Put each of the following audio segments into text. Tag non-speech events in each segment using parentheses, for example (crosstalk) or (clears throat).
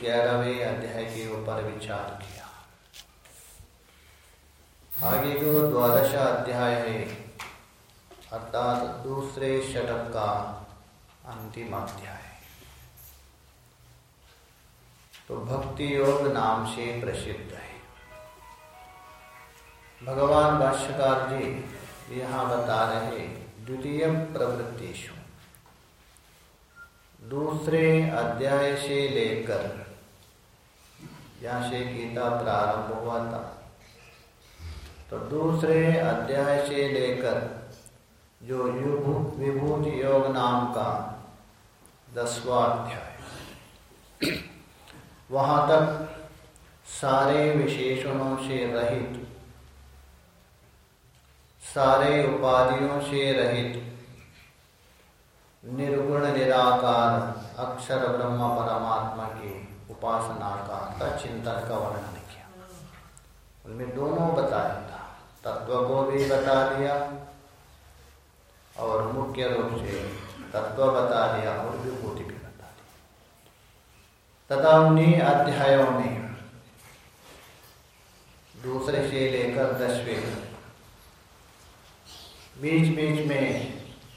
ग्यारहवें अध्याय के ऊपर विचार किया। आगे जो द्वादश अध्याय है, अर्थात दूसरे शतक का अंतिम अध्याय। तो भक्ति योग नाम से प्रसिद्ध है। भगवान भाष्यकार जी यहाँ बता रहे द्वितीय प्रवृत्तिशु दूसरे अध्याय से लेकर यहाँ से गीता प्रारंभ हुआ था तो दूसरे अध्याय से लेकर जो विभूत योग नाम का दसवा अध्याय। वहाँ तक सारे विशेषणों से रहित, सारे उपाधियों से रहित, निर्गुण निराकार अक्षर ब्रह्म परमात्मा की उपासना का अर्थ चिंतन का वर्णन किया। उनमें दोनों बता दिया तत्व को भी बता दिया और मुख्य रूप से तत्व बता दिया और विभूति भी बता दिया। तथा उन्हीं अध्यायों ने दूसरे से लेकर दसवें बीच बीच में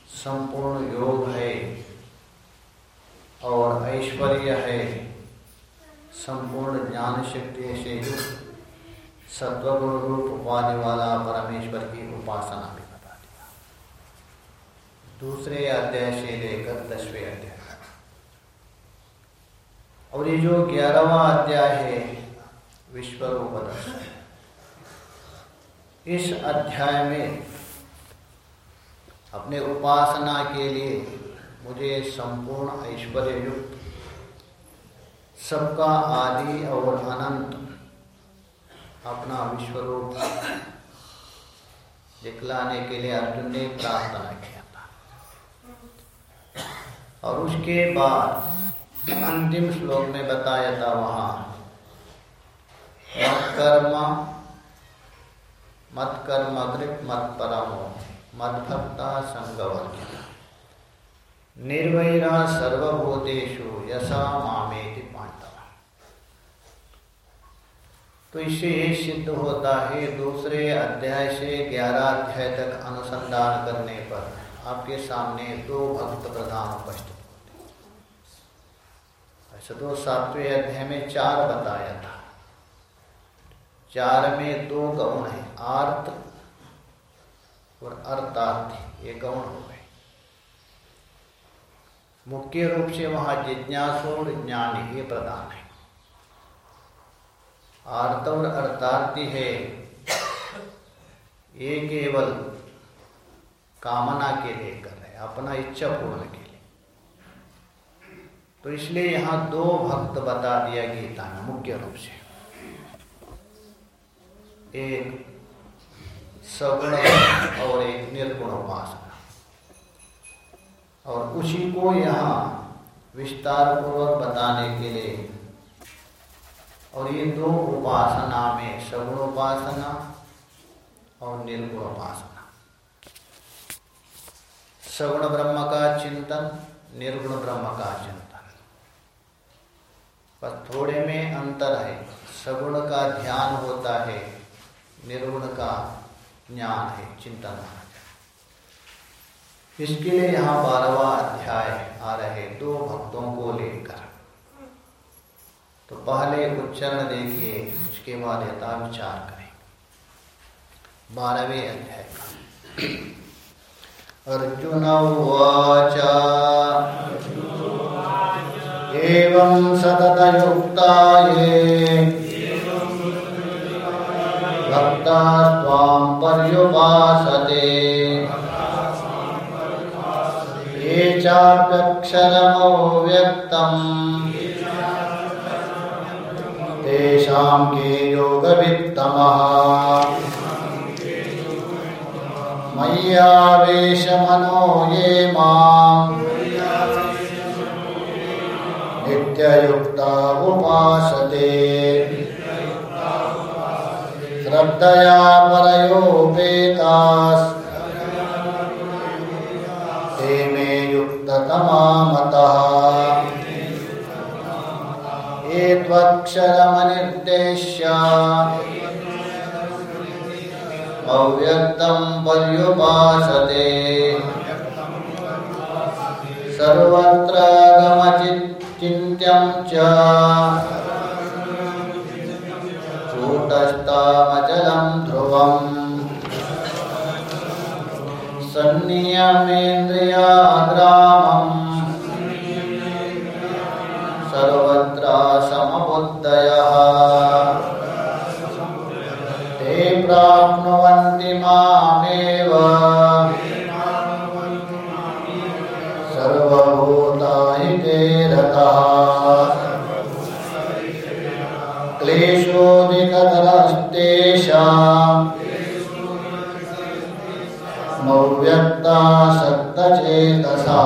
संपूर्ण योग है और ऐश्वर्य है। संपूर्ण ज्ञान शक्ति से युक्त सत्वगुण रूप पाने वाला परमेश्वर की उपासना भी बता दिया। दूसरे अध्याय से लेकर दसवें अध्याय और ये जो ग्यारहवा अध्याय है विश्व रूप इस अध्याय में अपने उपासना के लिए मुझे संपूर्ण ऐश्वर्य युक्त सबका आदि और अनंत अपना विश्व रूप दिखलाने के लिए अर्जुन ने प्रार्थना किया था। और उसके बाद अंतिम श्लोक में बताया था वहाँ, मत कर्म मत कर्म अग्रिप मत परमो, मत भक्ता संगवर्ग निर्वैरा सर्वभूतेशु यशा मामेति तो इससे ये सिद्ध होता है, दूसरे अध्याय से ग्यारह अध्याय तक अनुसंधान करने पर आपके सामने दो भक्त प्रधान उपस्थित होते। ऐसा तो सातवें अध्याय में चार बताया था। चार में दो गौण है, आर्त और अर्थार्थ ये गौण हो गए। मुख्य रूप से वहाँ जिज्ञासु और ज्ञान ये प्रधान है। आर्तवर अर्थार्थी है। ये केवल कामना के लिए कर रहे अपना इच्छा पूर्ण के लिए। तो इसलिए यहाँ दो भक्त बता दिया गीता में, मुख्य रूप से। एक सगुण और एक निर्गुण उपासना। और उसी को यहाँ विस्तार पूर्वक बताने के लिए और ये दो उपासना में सगुण उपासना और निर्गुण उपासना। सगुण ब्रह्म का चिंतन, निर्गुण ब्रह्म का चिंतन। पर थोड़े में अंतर है। सगुण का ध्यान होता है, निर्गुण का ज्ञान है, चिंतन इसके लिए यहाँ बारहवा अध्याय आ रहे दो भक्तों को लेकर। तो पहले उच्चारण देखिए उसके बाद यथा विचार करें। बारहवें अध्याय का। अर्जुन उवाच एवं सततयुक्ता ये भक्ता स्वां पर्युपासते। ये चाप्यक्षरमव्यक्तम्। तेषां के मय्यावेशमनो ये माम् नित्ययुक्ता उपासते। श्रद्धया परयोपेतास्। ते मे युक्ततमा मतः ये त्वक्षरमनिर्देश्य। अव्यक्तं पर्युपासते। सर्वत्र च। कूटस्थमचलं ध्रुवम्। सन्नियमेन्द्रियाग्रामम्। सर्वत्र समबुद्धयः ते प्राप्नुवन्ति मामेव। सर्वभूतानि ते रतः। क्लेशोऽधिकतरस्तेषाम् मौव्यक्ता सक्तचेतसः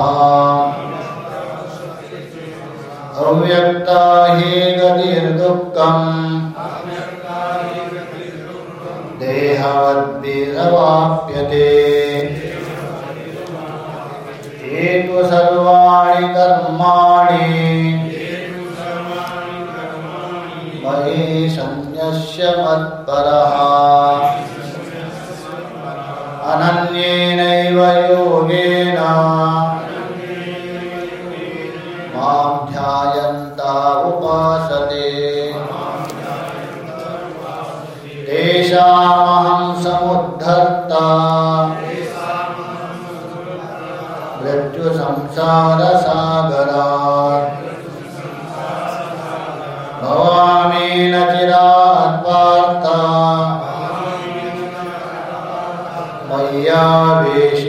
अव्यक्ता हि गतिर्दुःखम् देहवद्भिरवाप्यते। ये तु सर्वाणि कर्माणि। मयि सन्न्यस्य मत्परः। अनन्येनैव योगेन। ध्यायन्ता उपासते। तेषामहं समुद्धर्ता। मृत्युसंसारसागरात् भवामि न चिरात् पार्था मय्यावेशितचेतसा।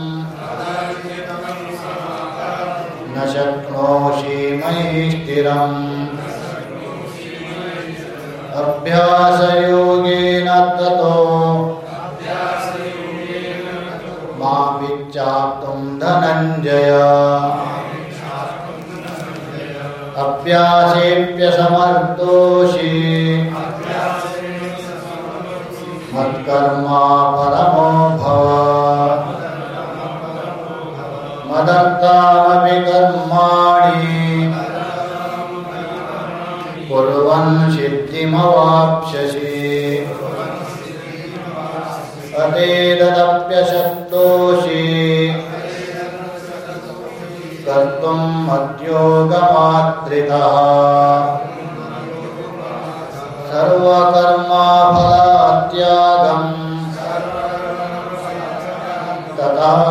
न शक्नोषि मयि स्थिरम् अभ्यासयोगेन ततो माँ विच्चाप्तुं धनञ्जय अभ्यासेऽप्यसमर्थोषि मत्कर्मा परमो भव। कर्माणि। कुर्वन् सिद्धिमवाप्स्यसि। अतेतदप्यशक्तोषि कर्तुम् मद्योगमात्रितः सर्वकर्माफलात्यागम्। तथा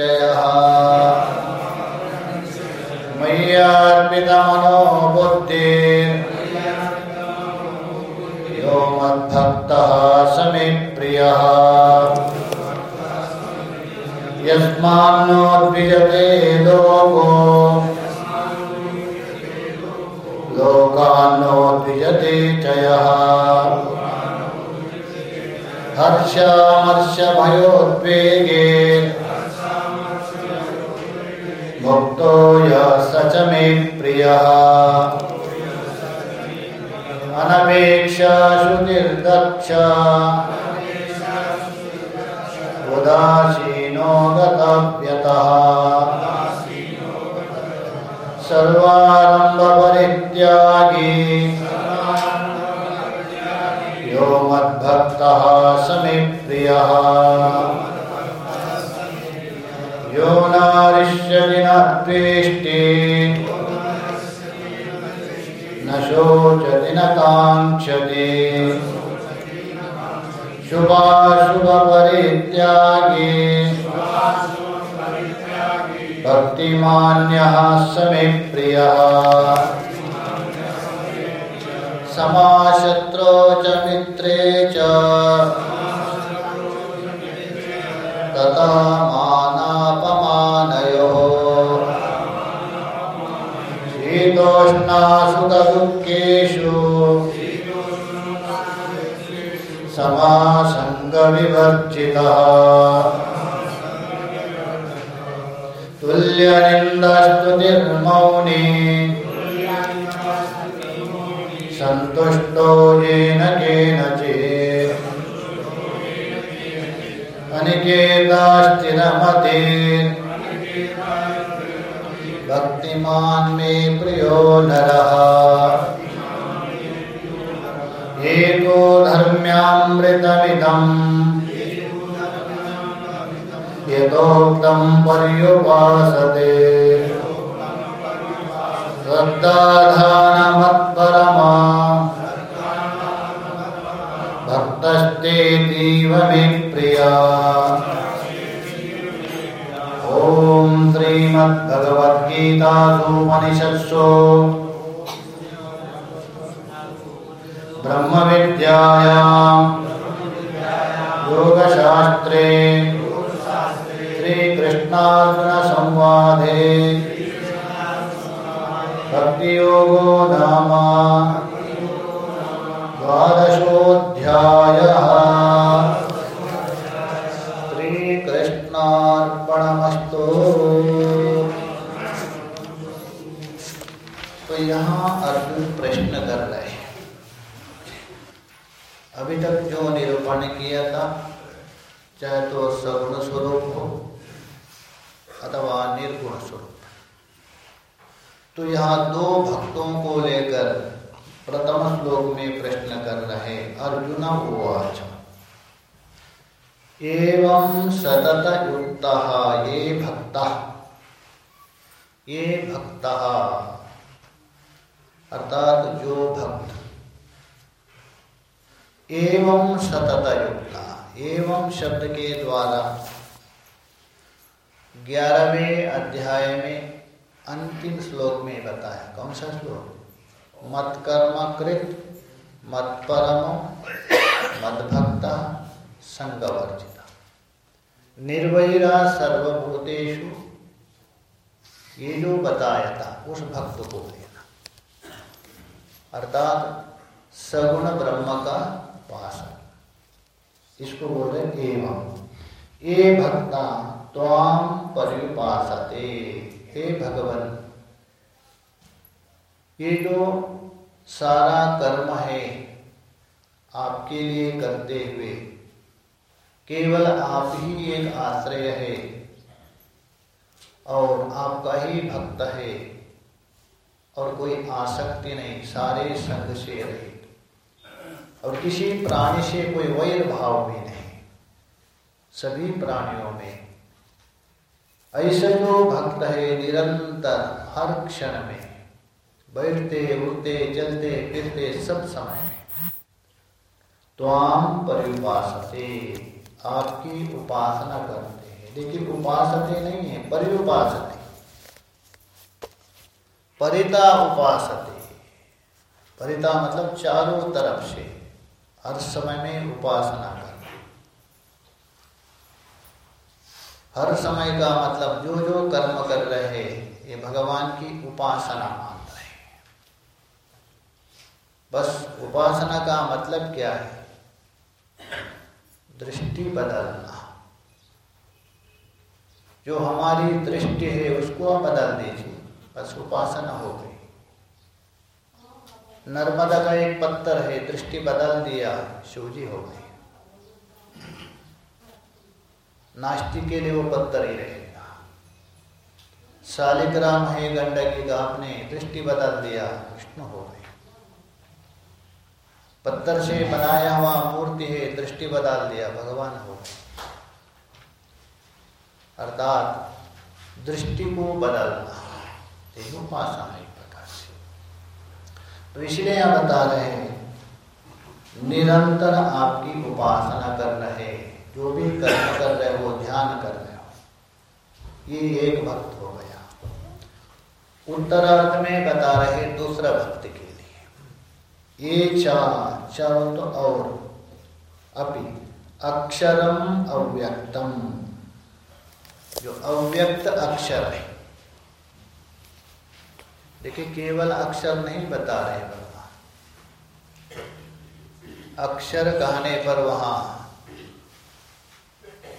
दृढनिश्चयः मय्यार्पितमनो बुद्धिर् यो मद्भक्तः स प्रियः यस्मान्नोद्विजते लोको। लोकान्नोद्विजते च यः हर्षामर्षभयोद्वेगे। मुक्तो यः मे श्रुतिर्दक्ष उदासीनो गतव्यतः। सर्वारम्भपरित्यागी यो मद्भक्तः स मे प्रियः। नारिष्यति न शोचति न शुभाशुभपरित्यागी। भक्तिमान्यः स प्रियः समाशत्रो च मित्रे च। तथा मानापमानयोः शीतोष्णासुखदुःखेषु समासङ्गविवर्जितः। तुल्यनिन्दस्तुतिर्मौनी सन्तुष्टो येन केनचित्। अनिकेतास्थिरमति भक्तिमान् मे प्रियो नरः। एको धर्म्यामृतमिदम्। यथोक्तं पर्युपासते। श्रद्धाधानमत्परमा। भक्तस्तेतीव मे प्रिया ॐ श्रीमद्भगवद्गीतासूपनिषत्सु। ब्रह्मविद्यायां योगशास्त्रे श्रीकृष्णार्जुनसंवादे। भक्तियोगो नाम द्वादशोऽध्यायः। श्रीकृष्णार्पणमस्तु। तो यहाँ अर्जुन प्रश्न कर रहे हैं। अभी तक जो निरूपण किया था, चाहे तो सगुण स्वरूप हो अथवा निर्गुण स्वरूप। तो यहाँ दो भक्तों को लेकर प्रथम श्लोक में प्रश्न कर रहे अर्जुन उवाच। एवं सतत युक्त, ये भक्त ये भक्त। अर्थात जो भक्त। एवं सतत युक्त, एवं शब्द के द्वारा। ग्यारहवें अध्याय में अंतिम श्लोक में बताया। कौन सा श्लोक? मत कर्म कृत मत परम मत भक्त संगवर्जिता। निर्वैरा सर्वभूतेषु, ये जो बताया था, उस भक्त को लेना अर्थात, सगुण ब्रह्म का उपासक इसको बोल रहे एवं। ये भक्ता त्वाम परिपासते हे भगवान ये जो सारा कर्म है आपके लिए करते हुए, केवल आप ही एक आश्रय है और आपका ही भक्त है और कोई आसक्ति नहीं, सारे संग से रहित और किसी प्राणी से कोई वैर भाव भी नहीं, सभी प्राणियों में। ऐसा जो भक्त है निरंतर, हर क्षण में। बैठते, उठते, चलते, फिरते, सब समय। में त्वाम परिपासते आपकी उपासना करते हैं। लेकिन उपासते नहीं है परिपासते परिता उपासते। परिता मतलब चारों तरफ़ से, हर समय में उपासना करना। हर समय का मतलब जो जो कर्म कर रहे ये भगवान की उपासना। बस उपासना का मतलब क्या है? दृष्टि बदलना। जो हमारी दृष्टि है, उसको हम बदल दीजिए। बस उपासना हो गई। नर्मदा का एक पत्थर है, दृष्टि बदल दिया शिवजी हो गई नास्तिक के लिए वो पत्थर ही रहेगा। शालिग्राम है, गंडकी का आपने दृष्टि बदल दिया विष्णु हो गई पत्थर से बनाया हुआ मूर्ति है, दृष्टि बदल दिया, भगवान हो अर्थात दृष्टि को बदलना यही उपासना एक प्रकार से। तो इसलिए यहाँ बता रहे हैं, निरंतर आपकी उपासना कर रहे जो भी कर्म कर रहे हो ध्यान कर रहे हो। ये एक भक्त हो गया। उत्तरार्थ में बता रहे दूसरा भक्त के। ये चार चारों तो और। अपि अक्षरम अव्यक्तम। जो अव्यक्त अक्षर है। देखिए, केवल अक्षर नहीं बता रहे भगवान अक्षर कहने पर वहाँ।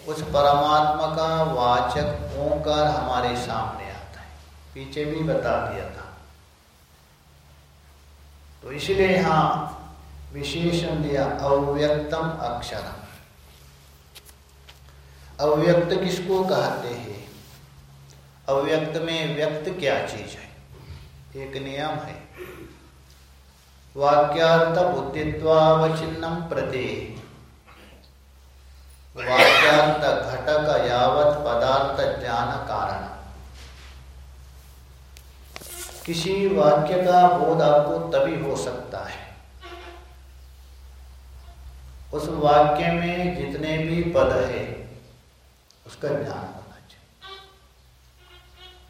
उस परमात्मा का वाचक ओंकार हमारे सामने आता है। पीछे भी बता दिया था। तो इसलिए यहाँ विशेषण दिया, अव्यक्तम अक्षरम। अव्यक्त किसको कहते हैं? अव्यक्त में व्यक्त क्या चीज़ है? एक नियम है। वाक्यार्थ बुद्धित्वावचिन्नम प्रति। वाक्यार्थ घटक यावत पदार्थ ज्ञान कारण किसी वाक्य का बोध आपको तभी हो सकता है। उस वाक्य में जितने भी पद है, उसका ज्ञान होना चाहिए।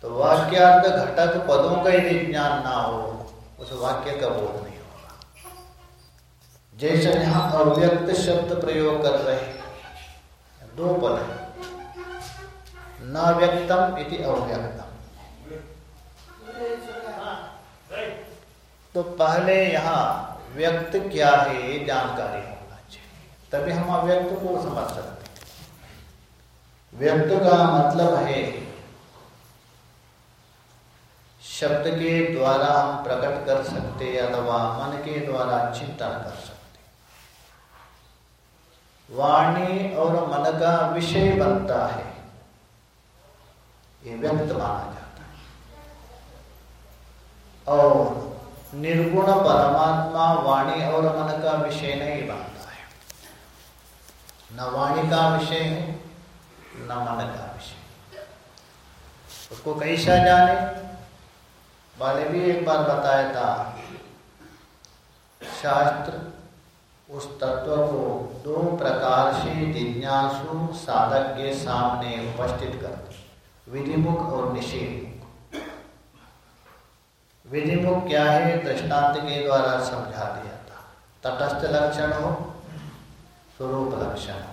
तो वाक्यार्थ घटक पदों का यदि ज्ञान ना हो, उस वाक्य का बोध नहीं होगा। जैसे यहाँ अव्यक्त शब्द प्रयोग कर रहे दो पद है। न व्यक्तम इति अव्यक्तम तो पहले यहाँ व्यक्त क्या है जानकारी होना चाहिए। तभी हम अव्यक्त को समझ सकते व्यक्त का मतलब है, शब्द के द्वारा हम प्रकट कर सकते अथवा मन के द्वारा चिंतन कर सकते वाणी और मन का विषय बनता है। ये व्यक्त माना जाता है। और निर्गुण परमात्मा, वाणी और मन का विषय नहीं बनता है। न वाणी का विषय है, न मन का विषय उसको कैसा जाने? वाले भी एक बार बताया था, शास्त्र उस तत्व को दो प्रकार से जिज्ञासु साधक के सामने उपस्थित करते विधिमुख और निषेधमुख विधिमुख क्या है? दृष्टांत के द्वारा समझा दिया था। तटस्थ लक्षण हो, स्वरूप लक्षण हो।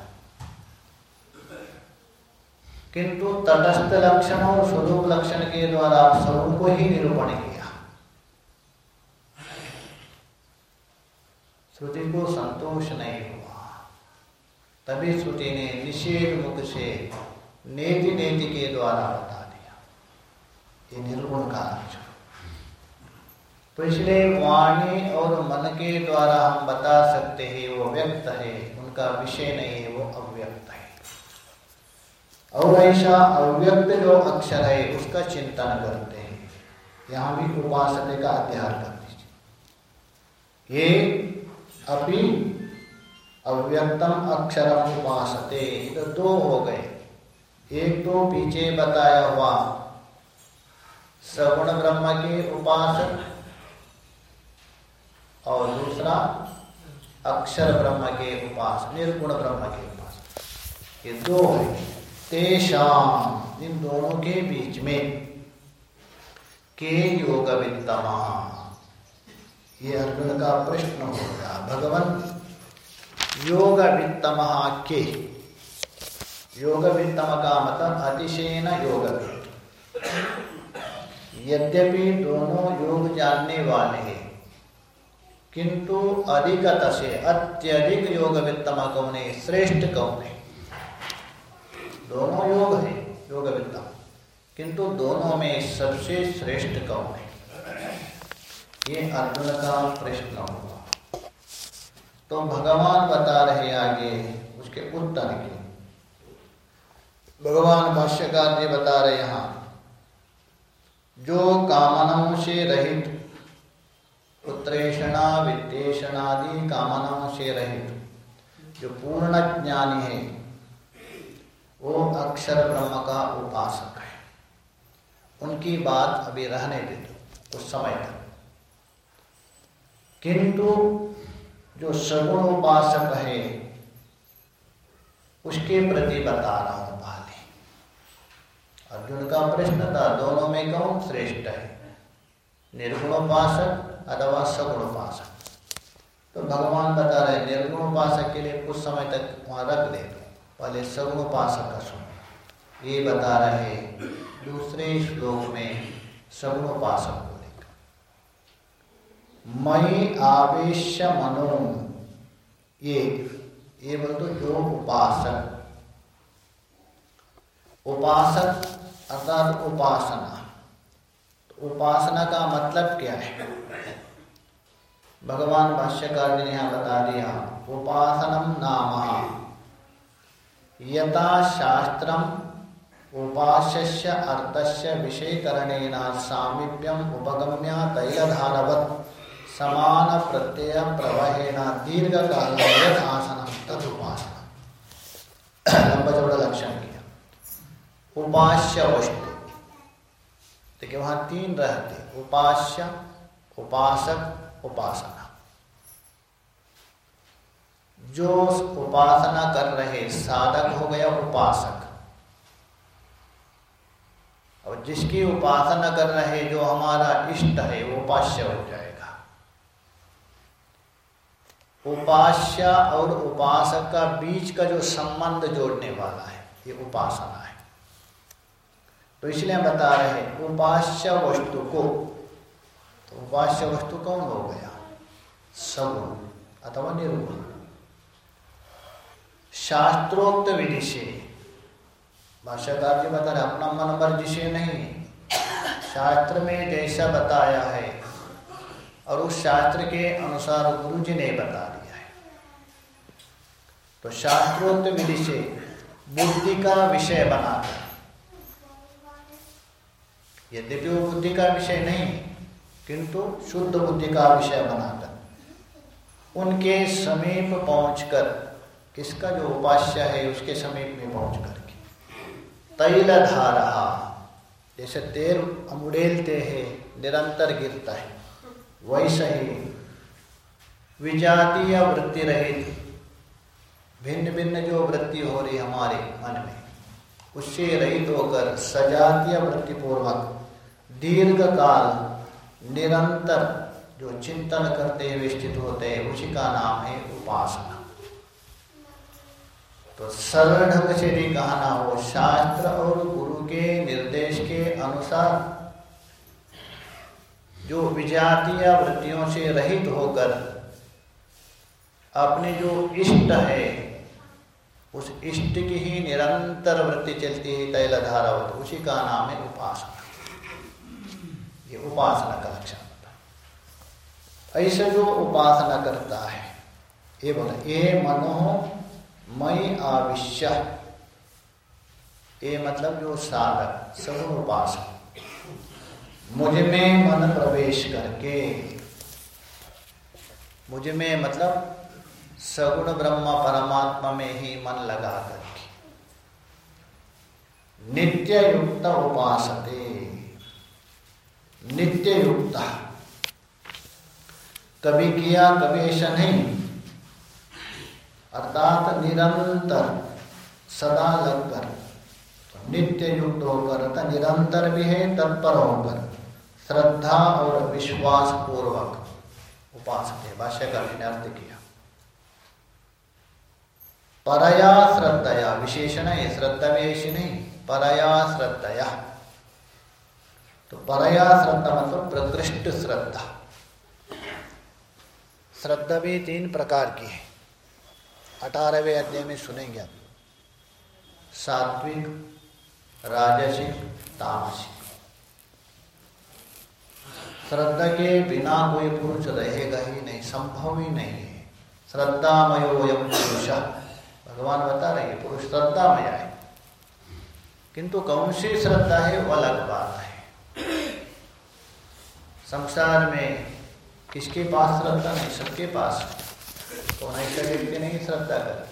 किंतु तटस्थ लक्षण और स्वरूप लक्षण के द्वारा आप स्वरूप को ही निरूपण किया। श्रुति को संतोष नहीं हुआ। तभी श्रुति ने निषेध मुख से नेति नेति के द्वारा बता दिया। ये निर्गुण का लक्षण। तो इसलिए वाणी और मन के द्वारा हम बता सकते हैं, वो व्यक्त है। उनका विषय नहीं है, वो अव्यक्त है। और ऐसा अव्यक्त जो अक्षर है, उसका चिंतन करते हैं। यहाँ भी उपासने का अध्ययन कर दीजिए। ये अभी अव्यक्तम अक्षरम उपासते तो दो हो गए। एक तो पीछे बताया हुआ सगुण ब्रह्म के उपासक और दूसरा, अक्षर ब्रह्म के उपास निर्गुण ब्रह्म के उपास ये दो है। तेषाम इन दोनों के बीच में के योग वित्तमा ये अर्जुन का प्रश्न हो गया, भगवान योग वित्तम के। योग वित्तम का मतलब अतिशयन योग यद्यपि दोनों योग जानने वाले हैं किंतु अधिकत से अत्यधिक योग वित्तम कौन श्रेष्ठ कौन दोनों योग है योग विद्या किंतु दोनों में सबसे श्रेष्ठ कौन है ये अर्जुन का प्रश्न होगा। तो भगवान बता रहे आगे उसके उत्तर के। भगवान भाष्यकार जी बता रहे यहाँ जो कामनाओं से रहित उत्तरेषणा वित्तेषणादि कामनाओं से रहित जो पूर्ण ज्ञानी है, वो अक्षर ब्रह्म का उपासक है। उनकी बात अभी रहने दे दो उस समय तक। किंतु जो सगुण उपासक है, उसके प्रति बता रहा हूँ पहले अर्जुन का प्रश्न था, दोनों में कौन श्रेष्ठ है? निर्गुण उपासक अथवा सगुण उपासक तो भगवान बता रहे निर्गुण उपासक के लिए कुछ समय तक वहाँ रख दे, पहले सगुण उपासक का सुनो। ये बता रहे दूसरे श्लोक में सगुण उपासक को लेकर। मई आवेश मनो ये ये बोल तो जो उपासक। उपासक अर्थात उपासना। तो उपासना का मतलब क्या है? भगवान भाष्यकार ने यहाँ बता दिया उपासनम नाम। यथा शास्त्रम उपास्य अर्थस्य विषयकरणेन सामीप्यम उपगम्य तैलधारवत। समान प्रत्यय प्रवाहेण दीर्घ काल आसन तदुपासना। लंबा चौड़ा लक्षण किया। उपास्य वस्तु। देखिए वहाँ तीन रहते उपास्य, उपासक उपासना। जो उपासना कर रहे साधक हो गया उपासक। और जिसकी उपासना कर रहे जो हमारा इष्ट है, वो उपास्य हो जाएगा। उपास्य और उपासक का बीच का जो संबंध जोड़ने वाला है, ये उपासना है। तो इसलिए बता रहे उपास्य वस्तु को तो उपास्य वस्तु कौन हो गया? सगुण अथवा निर्गुण। शास्त्रोक्त विधि से भाष्यकार जी बता रहे अपना मन मर्ज़ी से नहीं। शास्त्र में जैसा बताया है, और उस शास्त्र के अनुसार गुरु जी ने बता दिया है। तो शास्त्रोक्त विधि से बुद्धि का विषय बनाकर। यद्यपि वो बुद्धि का विषय नहीं किंतु शुद्ध बुद्धि का विषय बनाकर, उनके समीप पहुंचकर, किसका जो उपास्य है उसके समीप में पहुँच करके तैल धारा जैसे तेल हम उड़ेलते हैं, निरंतर गिरता है। वैसे ही विजातीय वृत्ति रहित भिन्न भिन्न जो वृत्ति हो रही हमारे मन में, उससे रहित होकर सजातीय वृत्ति पूर्वक दीर्घ काल निरंतर जो चिंतन करते हुए स्थित होते हैं, उसी का नाम है उपासना। तो सरल ढंग से भी कहना हो, शास्त्र और गुरु के निर्देश के अनुसार जो विजातीय वृत्तियों से रहित होकर अपने जो इष्ट है, उस इष्ट की ही निरंतर वृत्ति चलती है तैल धारा उसी का नाम है उपासना। ये उपासना का लक्षण है। ऐसे जो उपासना करता है, ये बोला ये मनो मई आविश्य ये मतलब जो साधक सब उपासना मुझमें मन प्रवेश करके, मुझमें मतलब सगुण ब्रह्म परमात्मा में ही मन लगा करके। नित्य युक्त उपासते नित्य युक्त। कभी किया, कभी ऐसा नहीं। अर्थात निरंतर, सदा लगकर नित्य युक्त होकर, अर्थात निरंतर भी है, तत्पर होकर। श्रद्धा और विश्वास पूर्वक उपासक भाष्य का अर्थ किया। परया श्रद्धया, विशेषण है, श्रद्धा भी ऐसी नहीं, परया श्रद्धया। तो परया श्रद्धा मतलब प्रकृष्ट श्रद्धा। श्रद्धा भी तीन प्रकार की है। अठारहवें अध्याय में सुनेंगे आप। सात्विक, राजसिक, तामसिक। श्रद्धा के बिना कोई पुरुष रहेगा ही नहीं, संभव ही नहीं है। श्रद्धामयोयम पुरुष। भगवान बता रहे पुरुष श्रद्धामय है। किंतु कौन सी श्रद्धा है, वो अलग बात है। संसार में किसके पास श्रद्धा नहीं, सबके पास। कौन ऐसा व्यक्ति नहीं श्रद्धा कर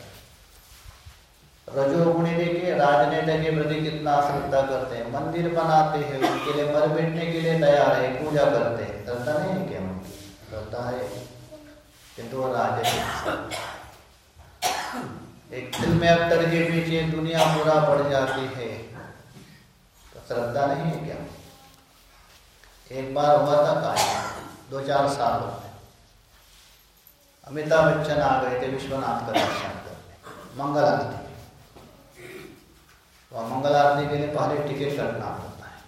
रजोगुणी देखिए राजनेता के प्रति कितना श्रद्धा करते हैं। मंदिर बनाते हैं, उनके लिए मर बैठने के लिए तैयार है, पूजा करते हैं। श्रद्धा नहीं है क्या श्रद्धा है। किंतु वो राजनीतिक एक फ़िल्म एक्टर के पीछे, दुनिया पूरा बढ़ जाती है। तो श्रद्धा नहीं है क्या? एक बार हुआ था का दो चार साल में अमिताभ बच्चन आ गए थे विश्वनाथ का दर्शन करने मंगल आरती और मंगल आरती के लिए पहले टिकट कटना पड़ता है।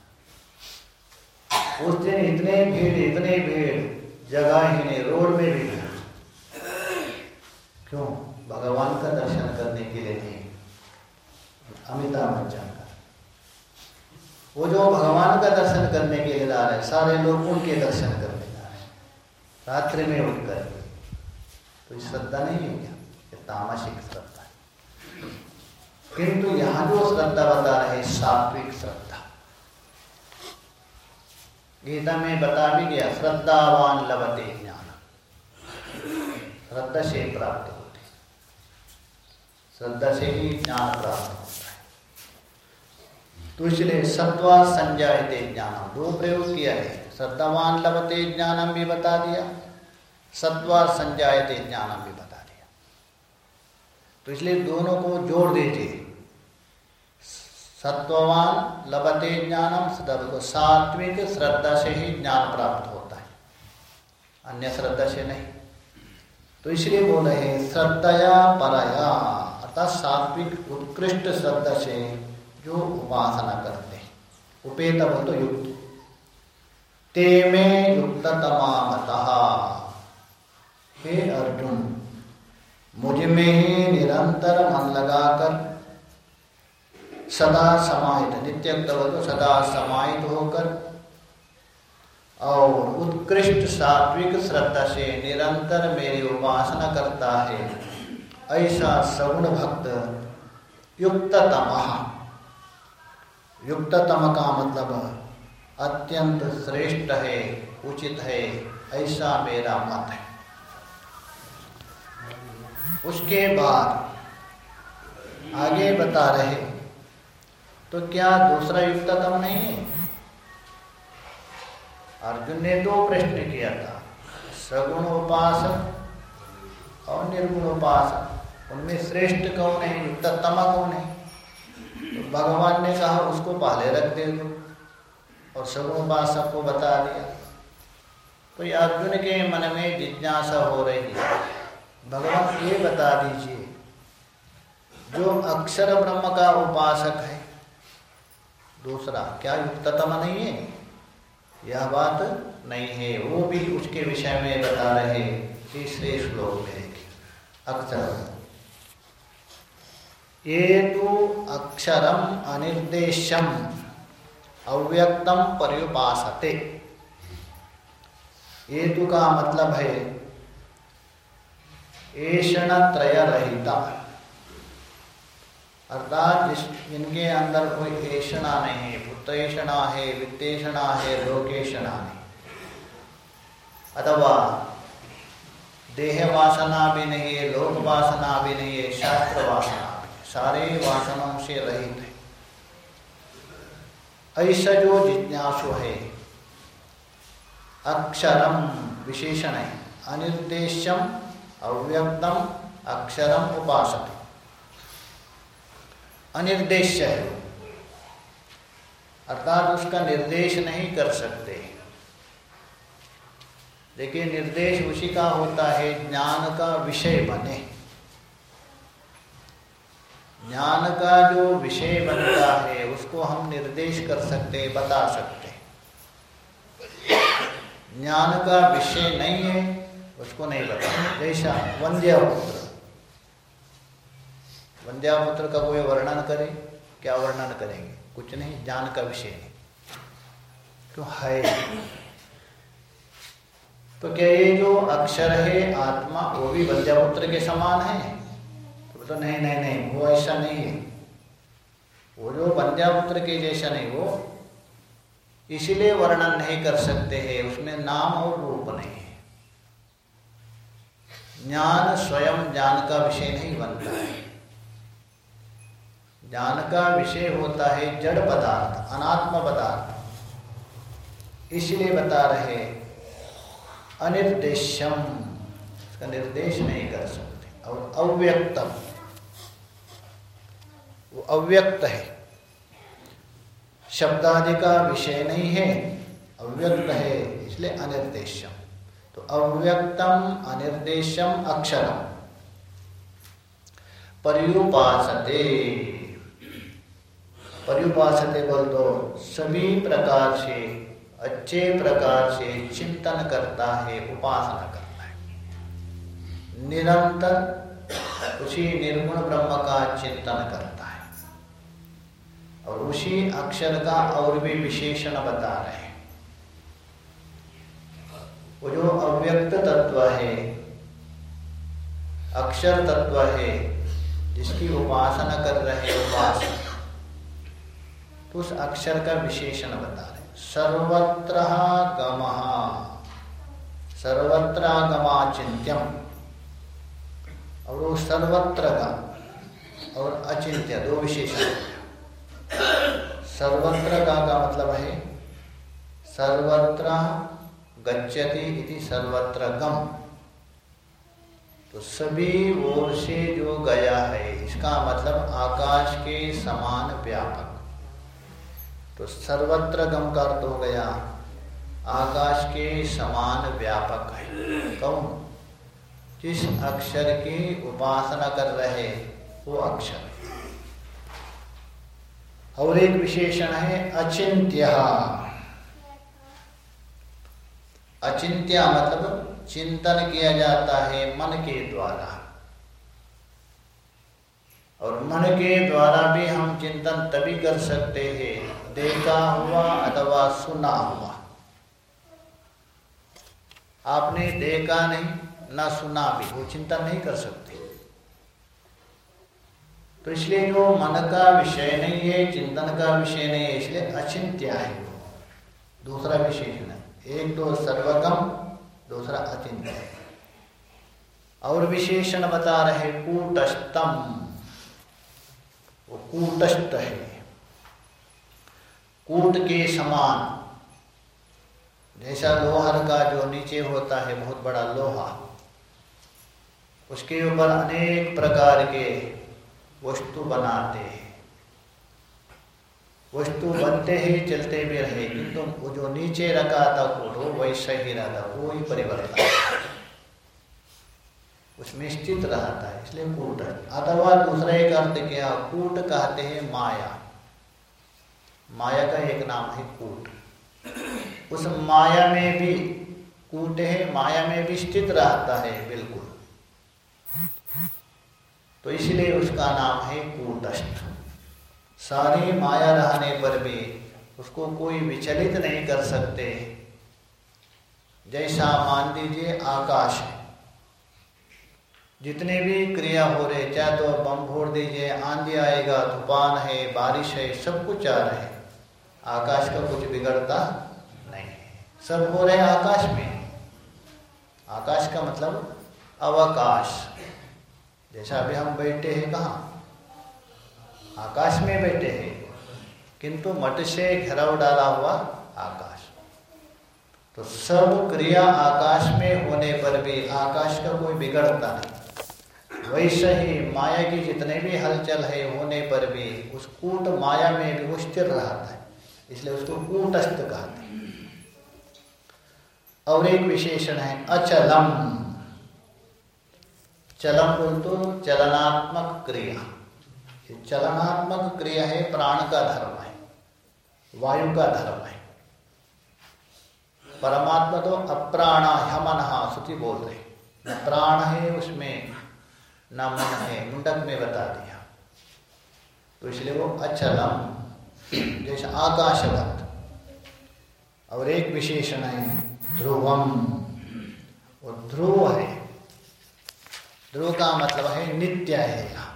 उस दिन इतने भीड़ इतने भीड़, जगह ही नहीं, रोड में भी क्यों? भगवान का दर्शन करने के लिए थे अमिताभ बच्चन वो जो भगवान का दर्शन करने के लिए जा रहे सारे लोग उनके दर्शन करने जा रहे रात्रि में उठकर तो श्रद्धा नहीं है क्या? तामसिक श्रद्धा है। किंतु यहाँ जो श्रद्धा बता रहे सात्विक श्रद्धा। गीता में बता भी गया, श्रद्धावान लभते ज्ञान। श्रद्धा से प्राप्त होते श्रद्धा से ही ज्ञान प्राप्त होता है। तो इसलिए सत्वा संजायते ज्ञान। दो प्रयोग किया है श्रद्धावान लभते ज्ञानम भी बता दिया। सत्वा संजायते ज्ञानम भी बता दिया। तो इसलिए दोनों को जोड़ दीजिए सत्ववान लभते ज्ञानम सात्विक श्रद्धा से ही ज्ञान प्राप्त होता है। अन्य श्रद्धा से नहीं। तो इसलिए बोल रहे श्रद्धया परया। अर्थात सात्विक उत्कृष्ट श्रद्धा से जो उपासना करते हैं उपेत बोल तो युक्त। ते में युक्त तमामतः हे अर्जुन मुझमें ही निरंतर मन लगाकर सदा समाहित नित्य तो सदा समाहित होकर और उत्कृष्ट सात्विक श्रद्धा से निरंतर मेरी उपासना करता है, ऐसा सगुण भक्त युक्त युक्ततम। युक्ततम का मतलब अत्यंत श्रेष्ठ है, उचित है, ऐसा मेरा मत है। उसके बाद आगे बता रहे तो क्या दूसरा युक्ततम नहीं है? अर्जुन ने दो प्रश्न किया था सगुण उपासक और निर्गुण उपासक उनमें श्रेष्ठ कौन है, युक्ततम कौन है? तो भगवान ने कहा, उसको पहले रख दे दो। और सगुण उपासक को बता दिया। तो ये अर्जुन के मन में जिज्ञासा हो रही है, भगवान ये बता दीजिए, जो अक्षर ब्रह्म का उपासक है, दूसरा क्या युक्ततम नहीं है? यह बात नहीं है, वो भी उसके विषय में बता रहे तीसरे श्लोक में। अक्षर। ये तो अक्षरम अनिर्देशम अव्यक्तम पर्युपासते। हेतु का मतलब है? ऐषण त्रय रहिता अर्थात जिस जिनके अंदर कोई ऐषणा नहीं है, पुत्रेषणा है, वित्तेषणा है, लोकेषणा नहीं। अथवा देह वासना भी नहीं है लोक वासना भी नहीं है शास्त्र वासना सारे वासनों से रहित है। ऐसा जो जिज्ञासु है, अक्षरम विशेषण है, अनिर्देश्यम, अव्यक्तम, अक्षरम उपासते। अनिर्देश्य है अर्थात उसका निर्देश नहीं कर सकते। देखिए, निर्देश उसी का होता है, ज्ञान का विषय बने। ज्ञान का जो विषय बनता है, उसको हम निर्देश कर सकते, बता सकते। ज्ञान का विषय नहीं है, उसको नहीं बता जैसा वंद्यापुत्र। वंद्यापुत्र का कोई वर्णन करे, क्या वर्णन करेंगे? कुछ नहीं, ज्ञान का विषय नहीं। तो है। तो क्या ये जो अक्षर है आत्मा, वो भी वंद्यापुत्र के समान है? तो, नहीं नहीं नहीं वो ऐसा नहीं है। वो जो वंद्यापुत्र के जैसा नहीं वो इसीलिए वर्णन नहीं कर सकते हैं उसमें नाम और रूप नहीं है। ज्ञान स्वयं ज्ञान का विषय नहीं बनता है। ज्ञान का विषय होता है जड़ पदार्थ अनात्म पदार्थ। इसलिए बता रहे अनिर्देशम इसका निर्देश नहीं कर सकते और अव्यक्तम। वो अव्यक्त है। शब्द आदि का विषय नहीं है, अव्यक्त है, इसलिए अनिर्देशम तो अव्यक्तम अनिर्देशम अक्षरम। पर्युपासते। पर्युपासते बोल दो सभी प्रकार से, अच्छे प्रकार से चिंतन करता है, उपासना करता है। निरंतर, उसी निर्गुण ब्रह्म का चिंतन करता और उसी अक्षर का और भी विशेषण बता रहे हैं। वो जो अव्यक्त तत्व है, अक्षर तत्व है, जिसकी उपासना कर रहे उपासना तो उस अक्षर का विशेषण बता रहे सर्वत्र गम सर्वत्र गमाचिंत्यम और वो सर्वत्र गम और अचिंत्य दो विशेषण। सर्वत्र का का मतलब है? सर्वत्र गच्छति इति सर्वत्र गम तो सभी ओर से जो गया है, इसका मतलब आकाश के समान व्यापक। तो सर्वत्र गम का अर्थ हो गया, आकाश के समान व्यापक है। कौन जिस अक्षर की उपासना कर रहे, वो अक्षर। और एक विशेषण है अचिंत्य। अचिंत्या मतलब चिंतन किया जाता है मन के द्वारा। और मन के द्वारा भी हम चिंतन तभी कर सकते हैं, देखा हुआ अथवा सुना हुआ। आपने देखा नहीं, ना सुना भी, वो चिंतन नहीं कर सकते। तो इसलिए जो मन का विषय नहीं है चिंतन का विषय नहीं है, इसलिए अचिंत्य है। दूसरा विशेषण है। एक तो सर्वगम दूसरा अचिंत्य। और विशेषण बता रहे कूटस्थम। वो कूटस्थ है। कूट के समान। जैसा लोहर का जो नीचे होता है, बहुत बड़ा लोहा, उसके ऊपर अनेक प्रकार के वस्तु बनाते हैं। वस्तु बनते ही, चलते भी रहे, किंतु वो जो नीचे रखा था कूट वो वैसा ही रहता, वो कोई परिवर्तन। उसमें स्थित रहता है, इसलिए कूट अथवा दूसरा एक अर्थ क्या, कूट कहते हैं माया। माया का एक नाम है कूट। उस माया में भी कूट है, माया में भी स्थित रहता है, बिल्कुल। तो इसलिए उसका नाम है कूटस्थ सारी माया रहने पर भी उसको कोई विचलित नहीं कर सकते। जैसा मान लीजिए आकाश है। जितने भी क्रिया हो रहे, चाहे तो बम फोड़ दीजिए, आंधी आएगा, तूफ़ान है, बारिश है, सब कुछ आ रहे हैं। आकाश का कुछ बिगड़ता नहीं है। सब हो रहे आकाश में। आकाश का मतलब अवकाश। जैसा अभी हम बैठे हैं कहा? आकाश में बैठे हैं। किंतु मठ से घेराव डाला हुआ आकाश। तो सब क्रिया आकाश में होने पर भी आकाश का कोई बिगड़ता नहीं। वैसे ही माया की जितने भी हलचल है होने पर भी उस कूट माया में भी वो स्थिर रहता है। इसलिए उसको कूटस्थ कहते हैं। और एक विशेषण है, अचलम। चलम बोल तो चलनात्मक क्रिया। चलनात्मक क्रिया है, प्राण का धर्म है, वायु का धर्म है। परमात्मा तो अप्राण हमन श्रुति बोल रहे न प्राण है उसमें, न मन है, मुंडक में बता दिया। तो इसलिए वो अचलम, जैसे आकाशवत, और एक विशेषण है, ध्रुवम। और ध्रुव है। ध्रुव का मतलब है नित्य है यहाँ।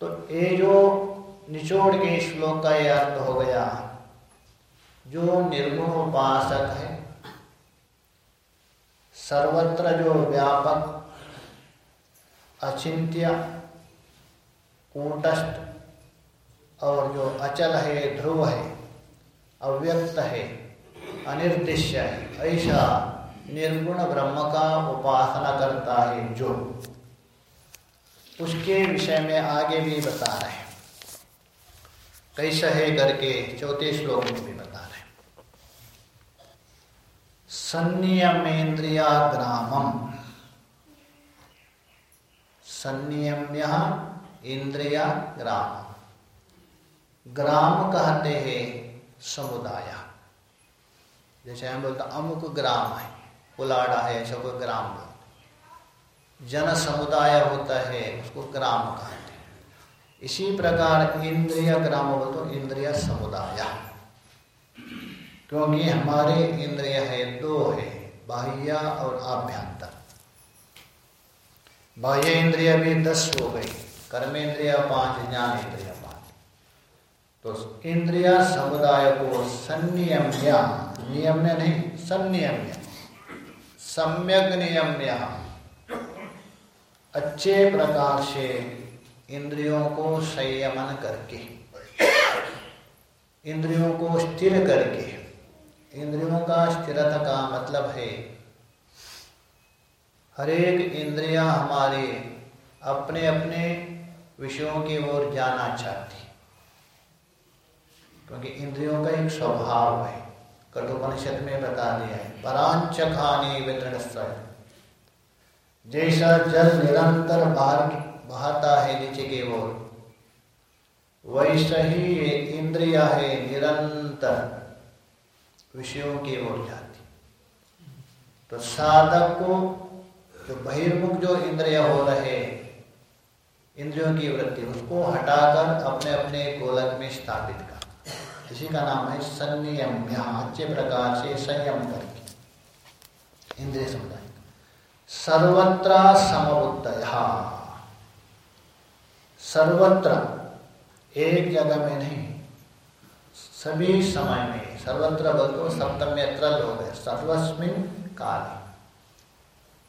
तो ये जो निचोड़ के श्लोक का यह अर्थ हो गया, जो निर्गुण उपासक है, सर्वत्र जो व्यापक, अचिंत्य, कूटस्थ और जो अचल है, ध्रुव है, अव्यक्त है अनिर्दिश्य है, ऐसा निर्गुण ब्रह्म का उपासना करता है, जो उसके विषय में आगे भी बता रहे हैं। कैसा है करके चौथे श्लोक में भी बता रहे संयमेन्द्रिया ग्रामम संयम्य इंद्रिया ग्राम। ग्राम कहते हैं समुदाय। जैसे हम बोलते अमुक ग्राम है। कुलाड़ा है कोई ग्राम बोलते जन समुदाय होता है, उसको ग्राम कहते हैं। इसी प्रकार इंद्रिय ग्राम बोलते तो इंद्रिय समुदाय। क्योंकि हमारे इंद्रिय है, दो है, बाह्य और आभ्यंतर। बाह्य इंद्रिया भी दस हो गई, कर्मेंद्रिया पाँच ज्ञान इंद्रिया पाँच। तो इंद्रिया समुदाय को संयम्य नियम्य नहीं संयम्य सम्यक नियम्य अच्छे प्रकार से इंद्रियों को संयमन करके, इंद्रियों को स्थिर करके, इंद्रियों का स्थिरता का मतलब है, हरेक इंद्रिया हमारे अपने अपने विषयों की ओर जाना चाहती। क्योंकि इंद्रियों का एक स्वभाव है। कठोपनिषद में बता दिया है। परांच खानी जैसा जल निरंतर बाहर बहाता है नीचे की ओर, वैसा ही इंद्रिया है निरंतर विषयों की ओर जाती। तो साधक को जो बहिर्मुख जो इंद्रिया हो रहे इंद्रियों की वृत्ति, उसको हटाकर अपने अपने गोलक में स्थापित इसी का नाम है संयम यहाँ अच्छे प्रकार से संयम करके इंद्रिय समुदाय। सर्वत्र समबुद्ध सर्वत्र, एक जगह में नहीं, सभी समय में। सर्वत्र बोल तो सप्तम्यत्र लोग है, सर्वस्मिन काल।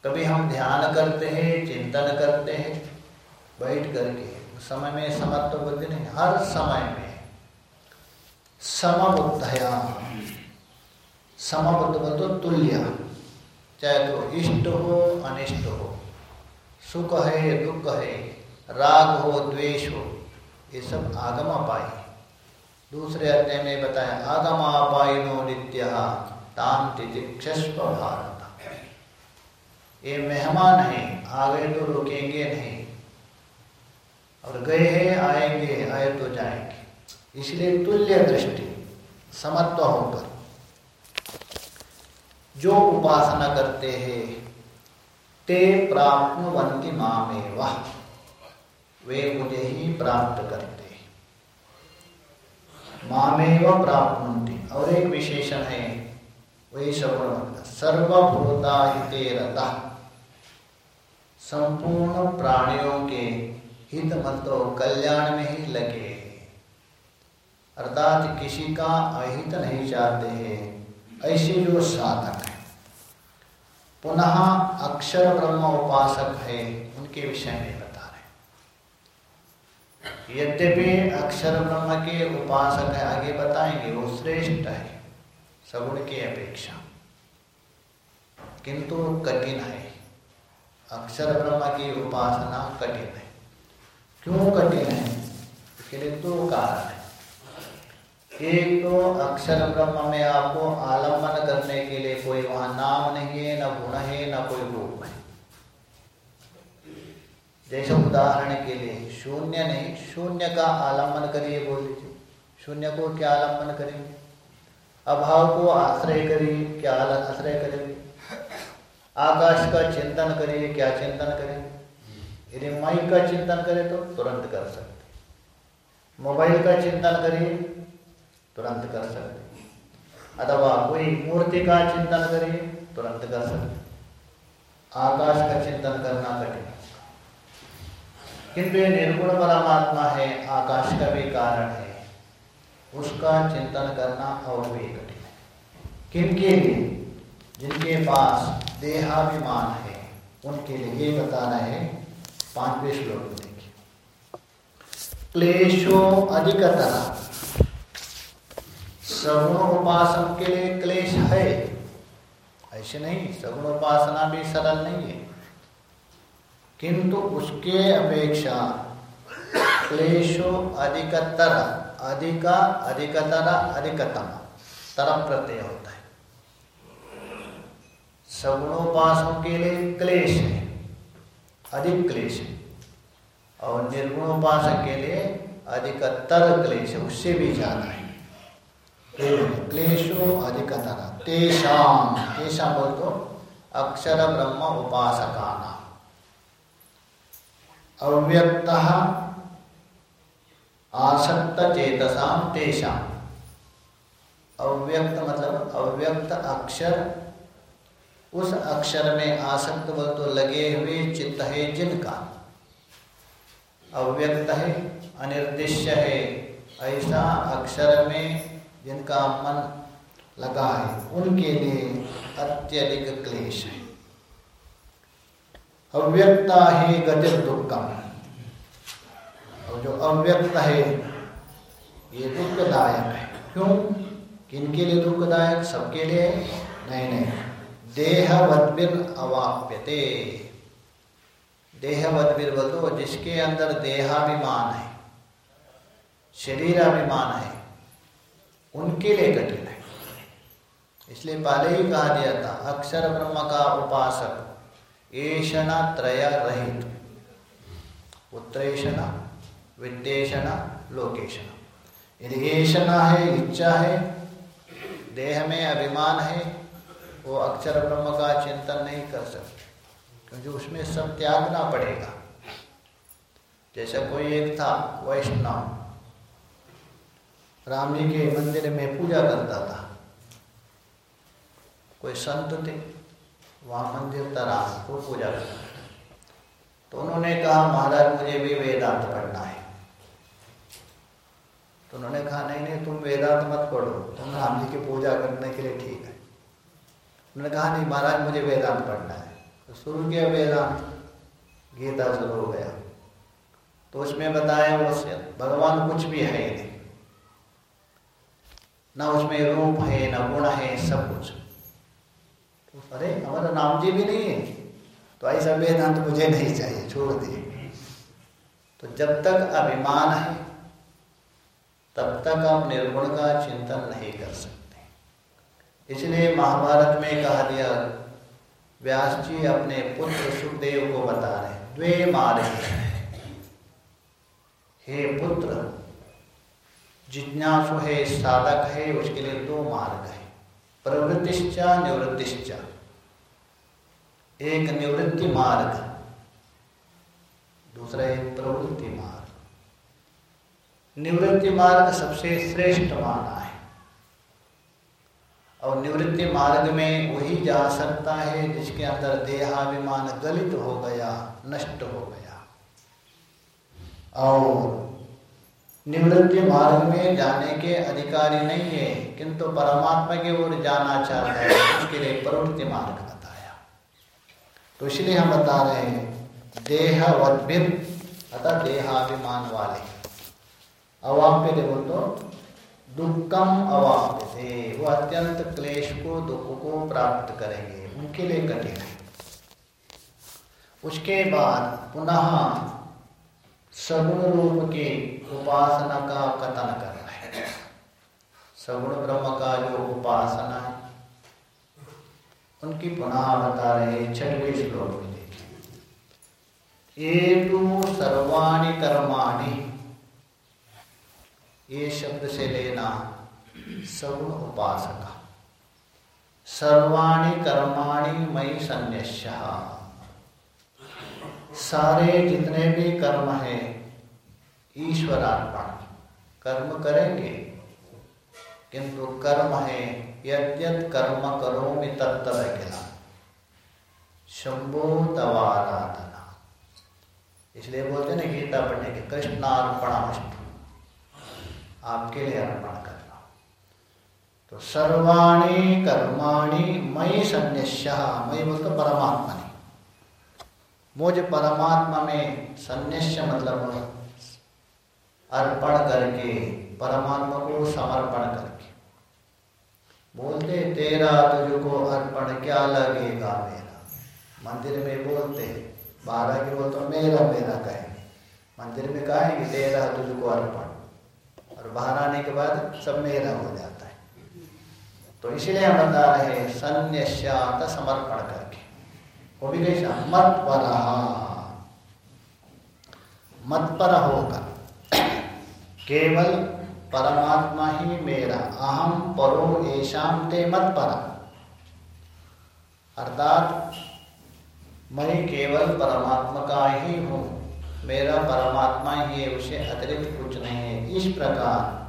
कभी हम ध्यान करते हैं, चिंतन करते हैं, बैठ करके। समय में समत्व बुद्धि नहीं, हर समय में। समबुद्धया। समबुद्ध बोल तो तुल्य। चाहे तो इष्ट हो, अनिष्ट हो। सुख है, दुख है, राग हो, द्वेष हो, ये सब आगम अपाई दूसरे अध्याय में बताया आगम अपाई नो नित्य भारत ये मेहमान हैं आ गए तो रुकेंगे नहीं। और गए हैं, आएँगे, आए तो जाएँगे। इसलिए तुल्य दृष्टि, समत्व होकर जो उपासना करते हैं, ते प्राप्नुवंति मामेव। वे मुझे ही प्राप्त करते मामेव प्राप्त और एक विशेषण है, वही सगुण सर्वभूता हिते रता। संपूर्ण प्राणियों के हित मतलब कल्याण में ही लगे। अर्थात किसी का अहित नहीं चाहते हैं। ऐसे जो साधक है। पुनः अक्षर ब्रह्म उपासक है, उनके विषय में बता रहे यद्यपि अक्षर ब्रह्म के उपासक है, आगे बताएँगे, वो श्रेष्ठ है सगुण की अपेक्षा। किंतु कठिन है। अक्षर ब्रह्म की उपासना कठिन है। क्यों कठिन है? इसके लिए दो कारण है। एक तो अक्षर ब्रह्म में आपको आलंबन करने के लिए कोई वहाँ नाम नहीं है, न गुण है, न कोई रूप है। जैसे उदाहरण के लिए, शून्य नहीं, शून्य का आलंबन करिए, बोल लीजिए शून्य को क्या आलंबन करेंगे? अभाव को आश्रय करिए, क्या आश्रय करेंगे? आकाश का चिंतन करिए, क्या चिंतन करेंगे? यदि माइक का चिंतन करें तो तुरंत कर सकते मोबाइल का चिंतन करिए तुरंत कर सकते। अथवा कोई मूर्ति का चिंतन करिए, तुरंत कर सकते। आकाश का चिंतन करना कठिन। किंतु ये निर्गुण परमात्मा है, आकाश का भी कारण है। उसका चिंतन करना और भी कठिन है। किनके लिए? जिनके पास देहाभिमान है, उनके लिए ये बता रहे हैं, पाँचवें श्लोक में देखिए। क्लेशो अधिकतरा। उपासन के लिए क्लेश है। ऐसे नहीं सगुण उपासना भी सरल नहीं है। किंतु उसके अपेक्षा क्लेशो अधिकतर, अधिक, अधिकतर, अधिकतम तरफ़ प्रत्यय होता है। सगुणोपासों के लिए क्लेश है, अधिक क्लेश है। और निर्गुणोपासक के लिए अधिकतर क्लेश है, उससे भी ज़्यादा है। क्लेशो अधिकतर। तेषाम तेषाम बोल तो अक्षर ब्रह्म उपासका अव्यक्त आसक्त चेतसाम तेषाम अव्यक्त मतलब अव्यक्त अक्षर। उस अक्षर में आसक्त बोल तो लगे हुए चित्त है जिनका। अव्यक्त है अनिर्दिश्य है। ऐसा अक्षर में जिनका मन लगा है, उनके लिए अत्यधिक क्लेश है। अव्यक्ता ही गति दुखम और जो अव्यक्त है, ये दुखदायक है। क्यों? किनके लिए दुखदायक? सबके लिए? नहीं नहीं। देहवद्भिर अवाप्यते। देहवद्भिर बोलो जिसके अंदर देहाभिमान है, शरीराभिमान है उनके लिए कठिन है। इसलिए पहले ही कहा दिया था, अक्षर ब्रह्म का उपासक ऐषणा त्रय रहित। उत्तरेषणा विद्येषणा लोकेशना यदि ऐषणा है, इच्छा है, देह में अभिमान है, वो अक्षर ब्रह्म का चिंतन नहीं कर सकते, क्योंकि उसमें सब त्यागना पड़ेगा। जैसा कोई एक था, वैष्णव। राम जी के मंदिर में पूजा करता था। कोई संत थे, वहाँ मंदिर था, राम को पूजा करता था। तो उन्होंने कहा, महाराज, मुझे भी वेदांत पढ़ना है। तो उन्होंने कहा, नहीं नहीं, तुम वेदांत मत पढ़ो, तुम राम जी की पूजा करने के लिए ठीक है। उन्होंने कहा, नहीं, महाराज, मुझे वेदांत पढ़ना है। तो शुरू किया वेदांत, गीता शुरू हो गया। तो उसमें बताया वो भगवान कुछ भी है ही नहीं। न उसमें रूप है, न गुण है, सब कुछ। तो अरे, हमारा नाम जी भी नहीं है। तो ऐसा वेदांत मुझे नहीं चाहिए, छोड़ दिए तो जब तक अभिमान है, तब तक आप निर्गुण का चिंतन नहीं कर सकते। इसलिए महाभारत में कहा दिया व्यास जी अपने पुत्र सुखदेव को बता रहे द्वे मारे हे पुत्र जिज्ञासु है, साधक है, उसके लिए दो मार्ग है। प्रवृत्तिश्चा, निवृत्तिश्चा। एक निवृत्ति मार्ग, दूसरा एक प्रवृत्ति मार्ग। निवृत्ति मार्ग सबसे श्रेष्ठ माना है। और निवृत्ति मार्ग में वही जा सकता है जिसके अंदर देहाभिमान गलित हो गया, नष्ट हो गया। और निवृत्ति मार्ग में जाने के अधिकारी नहीं है, किंतु परमात्मा की ओर जाना चाहता है, उसके लिए प्रवृत्ति मार्ग बताया। तो इसलिए हम बता रहे हैं, देह देहवद्भिर अतः देहाभिमान वाले। अवाप्य देखो तो दुखम अवाप्य थे वो अत्यंत क्लेश को, दुख को प्राप्त करेंगे, उनके लिए कठिन है। उसके बाद पुनः सगुण रूप के उपासना का कथन कर रहे हैं। सगुण ब्रह्म का जो उपासना है, उनकी पुनः बता रहे छठवें श्लोक में देखिए। ये तो सर्वाणी कर्माणि, ये शब्द से लेना सगुण उपासका। सर्वाणी कर्माणी मई संन्यास्य सारे जितने भी कर्म है ईश्वरार्पण कर्म करेंगे। किंतु कर्म है यद्यत कर्म करो में तत्तर अखिला शंभो तवाराधना। इसलिए बोलते ना गीता पढ़ने के कृष्णार्पण आपके लिए अर्पण करना। तो सर्वाणी कर्माणी मई संन्यास्य मई बोलते परमात्मा मुझ परमात्मा में संन्यास्य मतलब अर्पण करके, परमात्मा को समर्पण करके। बोलते, तेरा तुझको अर्पण क्या लगेगा मेरा? मंदिर में बोलते, बारह के बोल तो मेरा मेरा कहेंगे। मंदिर में कहेंगे, तेरा तुझको अर्पण। और बाहर आने के बाद सब मेरा हो जाता है। तो इसलिए हम बता रहे संन्यास्यात समर्पण करके। मत पर मत पर होकर केवल परमात्मा ही मेरा अहम परो ऐशाम ते मत पर अर्थात, मैं केवल परमात्मा का ही हूँ, मेरा परमात्मा ही है, उसे अतिरिक्त कुछ नहीं है। इस प्रकार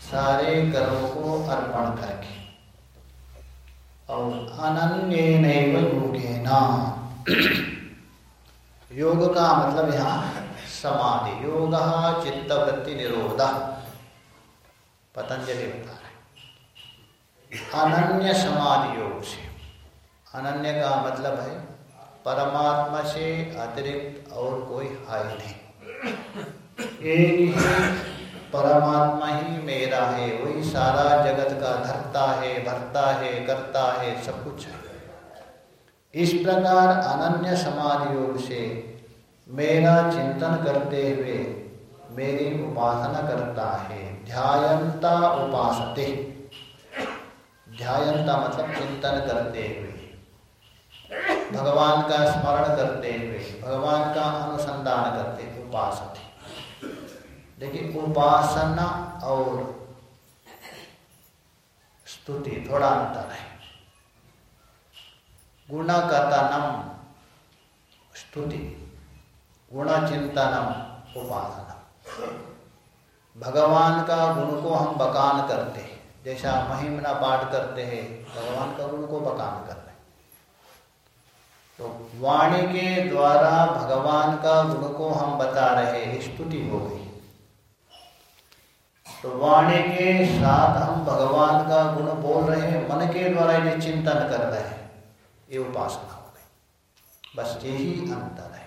सारे कर्मों को अर्पण करके। और अनन्य योगेना। (clears throat) योग का मतलब यहाँ समाधि। योग चित्तवृत्ति निरोध। पतंजलि बता रहे अनन्य समाधि योग से। अनन्य का मतलब है, परमात्मा से अतिरिक्त और कोई हाय नहीं। (clears throat) एक ही परमात्मा ही मेरा है, वही सारा जगत का धरता है, भरता है, करता है, सब कुछ है। इस प्रकार अनन्य समाधि योग से मेरा चिंतन करते हुए मेरी उपासना करता है। ध्यायंता उपासते। ध्यायंता मतलब चिंतन करते हुए। भगवान का स्मरण करते हुए, भगवान का अनुसंधान करते उपासते देखिए उपासना और स्तुति थोड़ा अंतर है। गुणकथनम स्तुति गुणचिंतनम उपासना। भगवान का गुण को हम बकान करते हैं। जैसा महिमना पाठ करते हैं, भगवान का गुण को बकान कर रहे तो वाणी के द्वारा भगवान का गुण को हम बता रहे स्तुति हो गई। तो वाणी के साथ हम भगवान का गुण बोल रहे हैं, मन के द्वारा ये चिंतन कर रहे हैं। ये उपासना हो गई। बस यही अंतर है।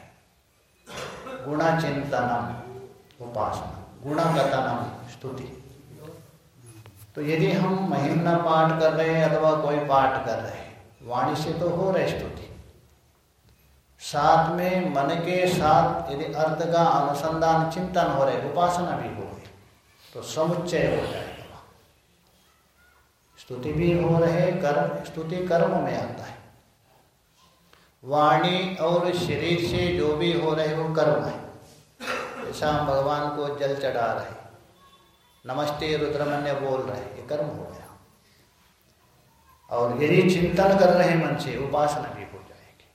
गुण चिंतनम उपासना, गुणगतनम स्तुति। तो यदि हम महिमना पाठ कर रहे हैं अथवा कोई पाठ कर रहे हैं, वाणी से तो हो रहे स्तुति। साथ में मन के साथ यदि अर्थ का अनुसंधान, चिंतन हो रहे, उपासना भी हो तो समुच्चय हो जाएगा। स्तुति भी हो रहे, कर्म, स्तुति कर्म में आता है। वाणी और शरीर से जो भी हो रहे, वो कर्म है। जैसा हम भगवान को जल चढ़ा रहे, नमस्ते रुद्रमन्य बोल रहे, ये कर्म हो गया। और यदि चिंतन कर रहे मन से, उपासना भी हो जाएगी।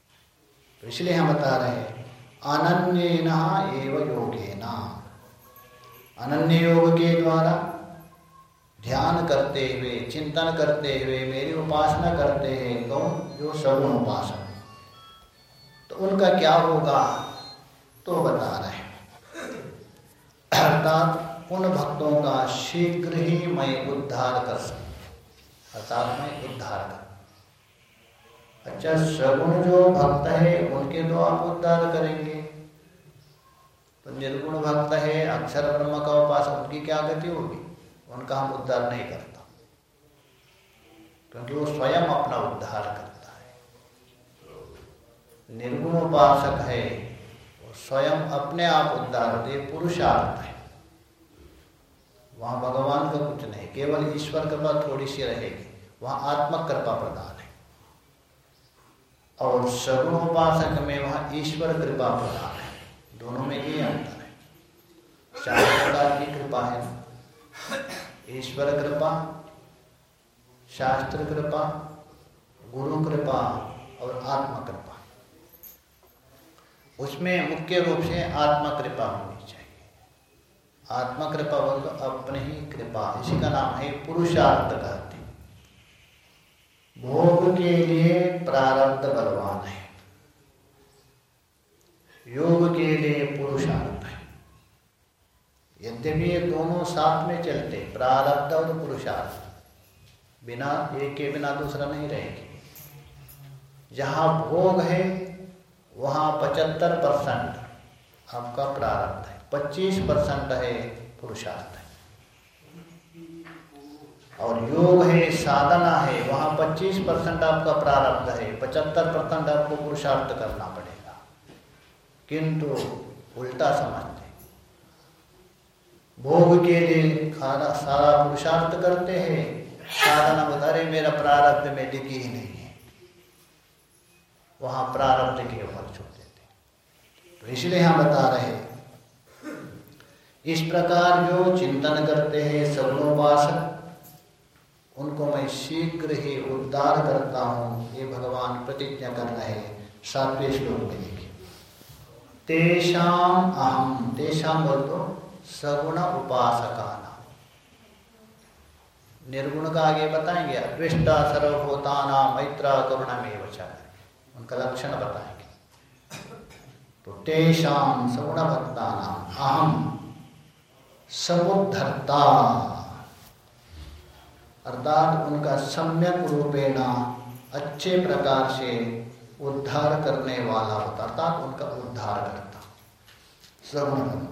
तो इसलिए हम बता रहे हैं अनन्य एवं योगेना। अनन्य योग के द्वारा ध्यान करते हुए, चिंतन करते हुए, मेरी उपासना करते हैं तो जो सगुण उपासना। तो उनका क्या होगा? तो बता रहे अर्थात उन भक्तों का शीघ्र ही मैं उद्धार कर सकूँ। अर्थात मैं उद्धार कर अच्छा सगुण जो भक्त है, उनके तो आप उद्धार करेंगे। निर्गुण भक्त है, अक्षर ब्रह्म का उपासक, उनकी क्या गति होगी? उनका हम उद्धार नहीं करता। क्योंकि वो स्वयं अपना उद्धार करता है। निर्गुण उपासक है, वो स्वयं अपने आप उद्धार होते, पुरुषार्थ है। वहाँ भगवान का कुछ नहीं, केवल ईश्वर कृपा थोड़ी सी रहेगी, वहाँ आत्मक कृपा प्रदान है। और सगुण उपासक में वहाँ ईश्वर कृपा प्रदान दोनों में ये अंतर है। चार प्रकार की कृपा है। ईश्वर कृपा, शास्त्र कृपा, गुरु कृपा और आत्म कृपा। उसमें मुख्य रूप से आत्मा कृपा होनी चाहिए। आत्मा कृपा बोल तो अपने ही कृपा। इसी का नाम है पुरुषार्थ कहते भोग के लिए प्रारब्ध बलवान है। योग के लिए पुरुषार्थ है। यद्यपि ये दोनों साथ में चलते, प्रारब्ध और पुरुषार्थ, बिना एक के बिना दूसरा नहीं रहेगी। जहाँ भोग है, वहाँ पचहत्तर परसेंट आपका प्रारब्ध है। पच्चीस परसेंट है पुरुषार्थ है। और योग है, साधना है, वहाँ पच्चीस परसेंट आपका प्रारब्ध है। पचहत्तर परसेंट आपको पुरुषार्थ करना पड़ेगा। किंतु उल्टा समझते भोग के लिए खाना सारा पुरुषार्थ करते हैं, साधना बता रहे मेरा प्रारब्ध में डिकी ही नहीं है। वहाँ प्रारब्ध के ऊपर छोड़ देते तो इसलिए हम बता रहे इस प्रकार जो चिंतन करते हैं सगुणोपासक उनको मैं शीघ्र ही उद्धार करता हूँ, ये भगवान प्रतिज्ञा कर रहे सातवें श्लोक में देखिए। तेषाम अहम तेषाम बोल दो सगुण उपासका निर्गुण का आगे बताएँगे अद्विष्टा सर्वभूताना मैत्रा करुणमेव उनका लक्षण बताएँगे। तो तेषाम सगुण भक्ता अहम समुद्धरता अर्थात उनका सम्यक रूपेण अच्छे प्रकार से उद्धार करने वाला होता, अर्थात उनका उद्धार करता। सगुण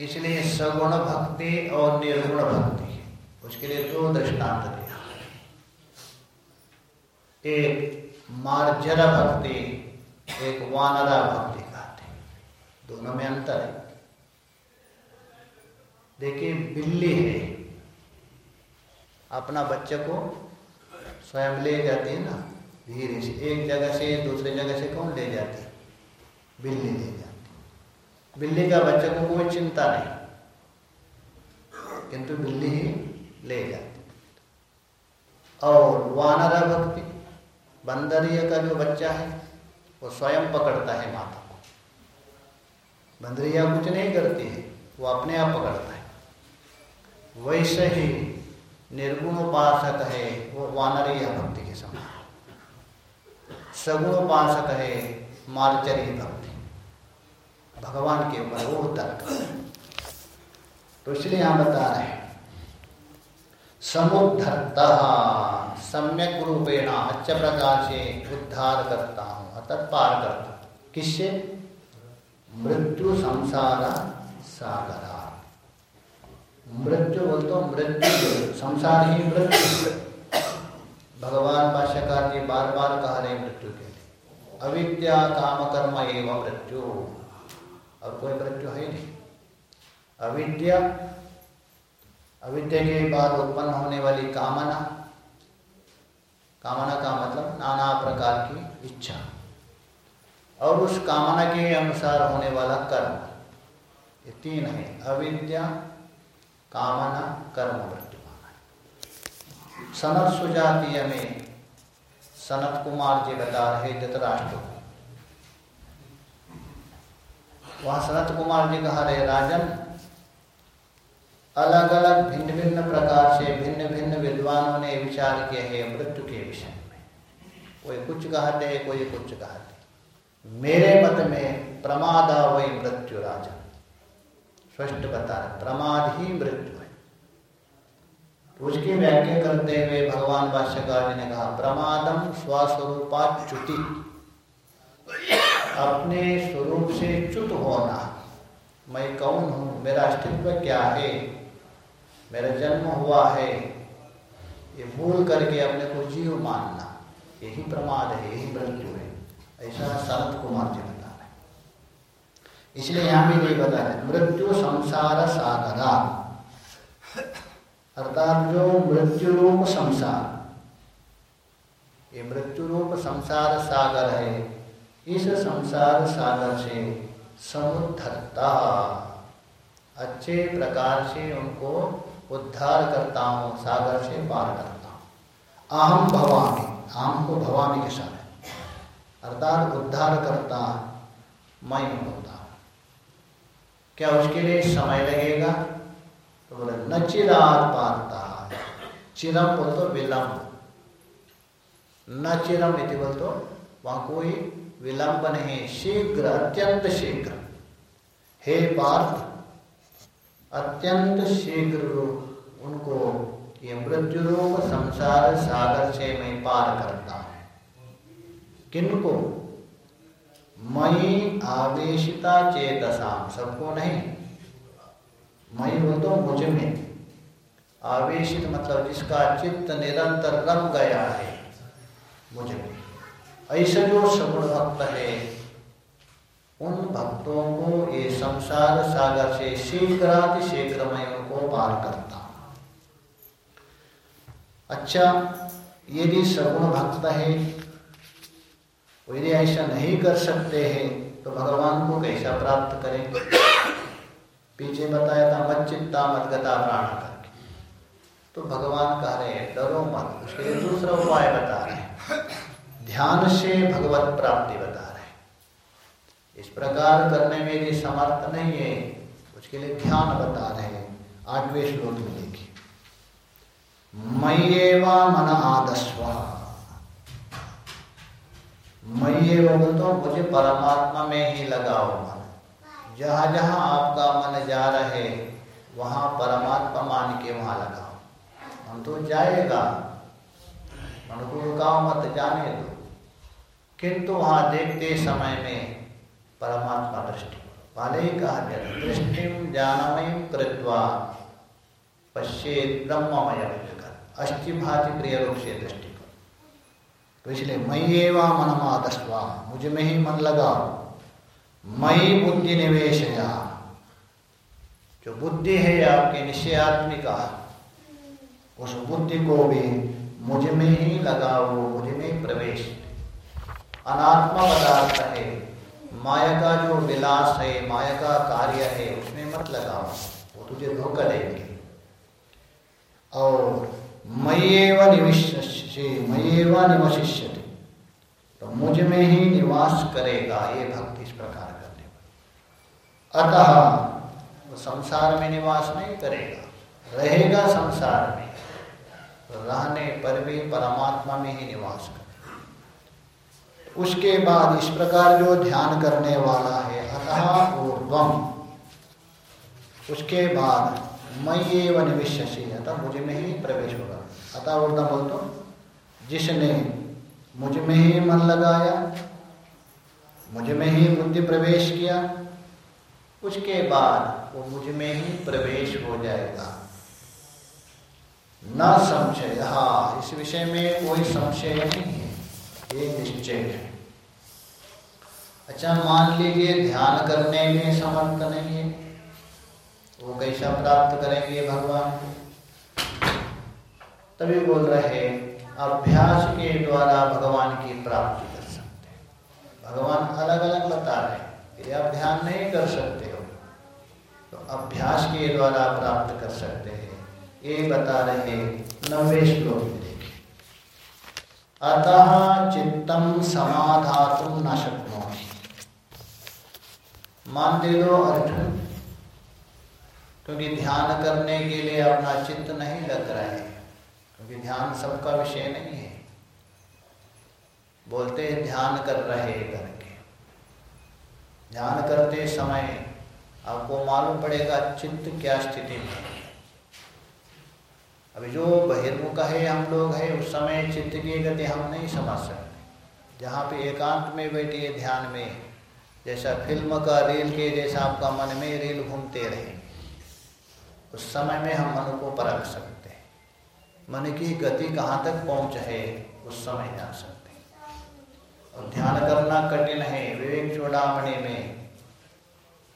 इसलिए सगुण भक्ति और निर्गुण भक्ति, उसके लिए दो दृष्टांत दिया एक मार्जरा भक्ति, एक वानरा भक्ति कहते दोनों में अंतर है। देखिए, बिल्ली है। अपना बच्चे को स्वयं ले जाती है ना, धीरे से। एक जगह से, दूसरे जगह से कौन ले जाती बिल्ली ले जाती बिल्ली का बच्चे को कोई चिंता नहीं। किंतु बिल्ली ही ले जाती और वानरा भक्ति, बंदरिया का जो बच्चा है, वो स्वयं पकड़ता है माता को। बंदरिया कुछ नहीं करती है, वो अपने आप पकड़ता है। वैसे ही निर्गुण उपासक है वो वानरिया भक्ति के समान। सगुण उपासक है मार्चरी भक्ति। भगवान के ऊपर वो तर्क तो इसलिए यहाँ बता रहे हैं। समुद्धरता सम्यक रूपेण अच्छे प्रकार से उद्धार करता हूँ अर्थात पार करता किससे? मृत्यु संसार सागरा। मृत्यु बोल तो मृत्यु संसार ही मृत्यु भगवान भाष्यकार जी बार बार कह रहे मृत्यु के लिए। अविद्या काम कर्म एवं मृत्यु। और कोई मृत्यु है नहीं। अविद्या अविद्या के बाद उत्पन्न होने वाली कामना। कामना का मतलब नाना प्रकार की इच्छा। और उस कामना के अनुसार होने वाला कर्म। ये तीन है, अविद्या कामना कर्म मृत्यु सनत सुजातीय में सनत कुमार जी बता रहे धृतराष्ट्र को। वहाँ सनत कुमार जी कहा रहे, राजन अलग अलग भिन्न भिन्न प्रकार से भिन्न भिन्न विद्वानों ने विचार किए हैं मृत्यु के विषय में। कोई कुछ कहते कोई कुछ कहते मेरे मत में प्रमादा वही मृत्यु राजन। स्पष्ट बता रहे प्रमाद ही मृत्यु है। उसकी व्याख्या करते हुए भगवान भाष्यकार जी ने कहा प्रमादम स्वस्वरूपाच्युति अपने स्वरूप से च्युत होना। मैं कौन हूँ? मेरा अस्तित्व क्या है? मेरा जन्म हुआ है। ये भूल करके अपने को जीव मानना। यही प्रमाद है, यही मृत्यु है। ऐसा शरद कुमार जी इसलिए यहाँ भी नहीं रहे। मृत्यु संसार सागरा। अर्थात जो मृत्यु रूप संसार। ये मृत्यु रूप संसार सागर है। इस संसार सागर से समुद्धरता। अच्छे प्रकार से उनको उद्धार करता हूँ सागर से पार करता हूँ अहम भवामी। अहम को भवामी के साथ अर्थात उद्धार करता मैं होता। क्या उसके लिए समय लगेगा? तो बोले, न चिरात पारता चिरम बोल तो विलंब। न चिरम इति बोल तो वहाँ कोई विलंब नहीं, शीघ्र, अत्यंत शीघ्र। हे पार्थ, अत्यंत शीघ्र उनको ये मृत्यु रूप संसार सागर से मैं पार करता हूँ। किनको? मई आवेशिता चेतसाम, सबको नहीं। मई बोल तो मुझमें। आवेशित मतलब जिसका चित्त निरंतर रम गया है, मुझमें। ऐसे जो सगुण भक्त है, उन भक्तों को ये संसार सागर से शीघ्र शीघ्र मैं उनको पार करता। अच्छा यदि सगुण भक्त है यदि ऐसा नहीं कर सकते हैं तो भगवान को कैसा प्राप्त करें? पीछे बताया था, मत चित्ता मत गता प्राण करके। तो भगवान कह रहे हैं, डरो मत, उसके लिए दूसरा उपाय बता रहे हैं। ध्यान से भगवत प्राप्ति बता रहे हैं। इस प्रकार करने में यदि समर्थ नहीं है, उसके लिए ध्यान बता रहे हैं। आठवें श्लोक में देखिए। मयेवा मन आदस्व मये तो मुझे परमात्मा में ही लगाओ मन जहाँ जहाँ आपका मन जा रहे, वहाँ परमात्मा मान के वहाँ लगाओ। हम तो जाएगा। मन को रुकाओ मत, जाने दो। किंतु वहाँ देखते समय में परमात्मा दृष्टि। पहले ही कहा गया दृष्टि जानमय कृत्वा पश्चेत ब्रह्ममय जगत। अष्टिभाति प्रिय रूप से दृष्टि। तो इसलिए मई एवं मनमादस्वा मुझमें ही मन लगाओ मई बुद्धि निवेशया। जो बुद्धि है आपकी निश्चयात्मिका उस बुद्धि को भी मुझमें ही लगाओ, मुझमें प्रवेश। अनात्मा पदार्थ है, माया का जो विलास है, माया का कार्य है, उसमें मत लगाओ। वो तुझे धोखा देंगे। और मयेव निविश्य मयेव निवशिष्य तो मुझमें ही निवास करेगा, ये भक्ति इस प्रकार करने पर। अतः वो संसार में निवास नहीं करेगा, रहेगा संसार में रहने पर भी परमात्मा में ही निवास करेगा। उसके बाद इस प्रकार जो ध्यान करने वाला है, अतः ऊर्वम उसके बाद मैं ये निविश्यसी अतः मुझमें ही प्रवेश होगा। अतः तो जिसने मुझमें ही मन लगाया, मुझमें ही बुद्धि प्रवेश किया, उसके बाद वो मुझमें ही प्रवेश हो जाएगा। न संशय हाँ इस विषय में कोई संशय नहीं है, ये निश्चय है। अच्छा मान लीजिए ध्यान करने में समर्थ नहीं है, वो कैसा प्राप्त करेंगे भगवान? तभी बोल रहे अभ्यास के द्वारा भगवान की प्राप्ति कर सकते भगवान अलग अलग बता रहे यदि आप ध्यान नहीं कर सकते हो। तो अभ्यास के द्वारा प्राप्त कर सकते हैं। ये बता रहे नवे श्लोक में देखिए। अतः चित्तम समाधा समाधातुम न शक्नो मान दे दो अर्जुन, क्योंकि ध्यान करने के लिए अपना चित्त नहीं लग रहा है। क्योंकि ध्यान सबका विषय नहीं है। बोलते हैं, ध्यान कर रहे करके। ध्यान करते समय आपको मालूम पड़ेगा चित्त क्या स्थिति में है। अभी जो बहिर्मुख है, हम लोग है, उस समय चित्त की गति हम नहीं समझ सकते। जहाँ पे एकांत में बैठिए ध्यान में, जैसा फ़िल्म का रील के जैसा आपका मन में रील घूमते रहे उस समय में हम मन को परख सकते मन की गति कहाँ तक पहुँच है, उस समय जान सकते और ध्यान करना कठिन है, विवेक चूड़ामणि में।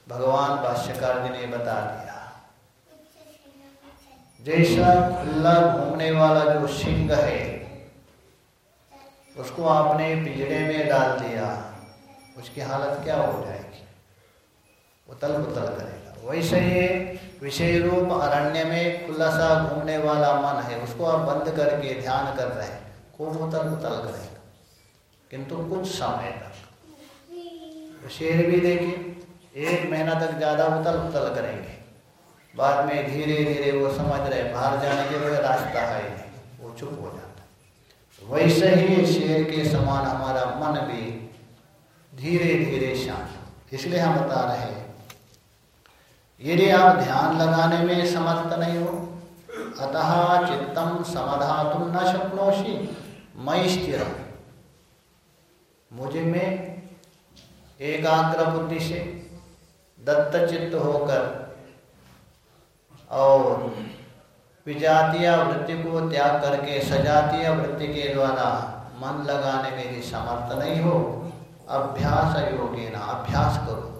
भगवान भाष्यकार जी ने बता दिया। जैसा खुला घूमने वाला जो सिंह है, उसको आपने पिंजड़े में डाल दिया, उसकी हालत क्या हो जाएगी? उतल पुतल करेगा। वैसे ही विषय रूप अरण्य में खुला सा घूमने वाला मन है, उसको आप बंद करके ध्यान कर रहे हैं। खूब उतल पुतल करेगा, किंतु कुछ समय तक। शेर भी देखिए, एक महीना तक ज़्यादा उतल उतल करेंगे। बाद में धीरे धीरे वो समझ रहे बाहर जाने के लिए रास्ता है नहीं वो चुप हो जाता वैसे ही शेर के समान हमारा मन भी धीरे धीरे शांत इसलिए हम बता रहे यदि आप ध्यान लगाने में समर्थ नहीं हो, अतः चित्तम समाधातुम न शक्नोशी मई स्थिर। मुझे में एकाग्र बुद्धि से दत्त चित्त होकर और विजातीय वृत्ति को त्याग करके, सजातीय वृत्ति के द्वारा मन लगाने में यदि समर्थ नहीं हो, अभ्यास योगे ना अभ्यास करो।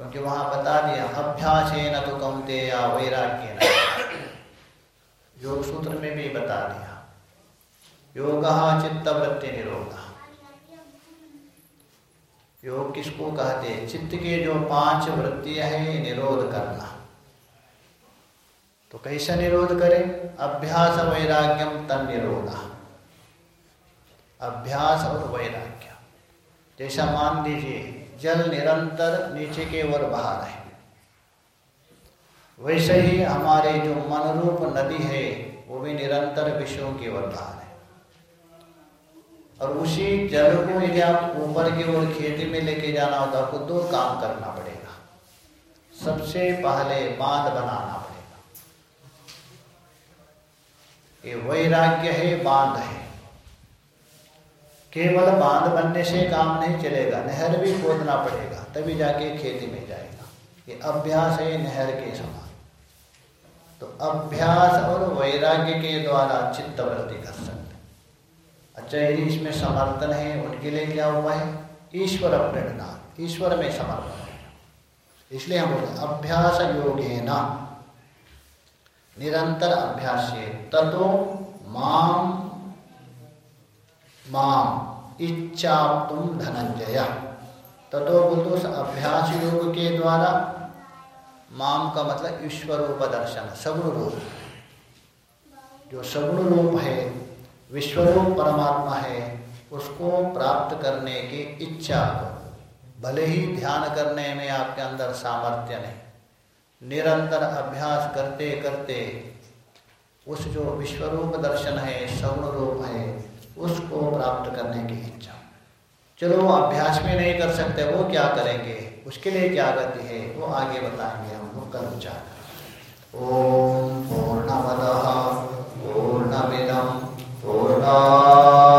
क्योंकि वहाँ बता दिया अभ्यास है न तो कमते या वैराग्य योग सूत्र में भी बता दिया। योग चित्त वृत्ति निरोग योग किसको कहते? चित्त के जो पाँच वृत्तियाँ है निरोध करना। तो कैसे निरोध करें? अभ्यास वैराग्यम तन निरोध। अभ्यास और वैराग्य। जैसा मान लीजिए जल निरंतर नीचे के ओर बहा रहे वैसे ही हमारे जो मन रूप नदी है, वो भी निरंतर विषयों की ओर बहा रहे और उसी जल को यदि आप ऊपर की ओर खेती में लेके जाना हो तो आपको दो काम करना पड़ेगा। सबसे पहले बाँध बनाना पड़ेगा। ये वैराग्य है, बाँध है। केवल बाँध बनने से काम नहीं चलेगा, नहर भी खोदना पड़ेगा, तभी जाके खेती में जाएगा। ये अभ्यास है नहर के समान। तो अभ्यास और वैराग्य के द्वारा चित्त वृद्धि कर सकते अच्छा यदि इसमें समर्थन है, उनके लिए क्या हुआ है? ईश्वर प्रेरणा, ईश्वर में समर्थन है। इसलिए हम बोलते अभ्यास योग ना निरंतर अभ्यास ततो माम माम इच्छा तुम धनंजय। ततो बोलते उस अभ्यास योग के द्वारा माम का मतलब ईश्वर रूप दर्शन सगुण रूप जो सगुण रूप है, विश्वरूप परमात्मा है, उसको प्राप्त करने की इच्छा भले ही ध्यान करने में आपके अंदर सामर्थ्य नहीं, निरंतर अभ्यास करते करते उस जो विश्वरूप दर्शन है सगुण रूप है उसको प्राप्त करने की इच्छा। चलो, वो अभ्यास में नहीं कर सकते, वो क्या करेंगे? उसके लिए क्या गति है? वो आगे बताएँगे हम लोग कल विचार। ओम पूर्ण पूर्णा शङ्कराचार्यं केशवं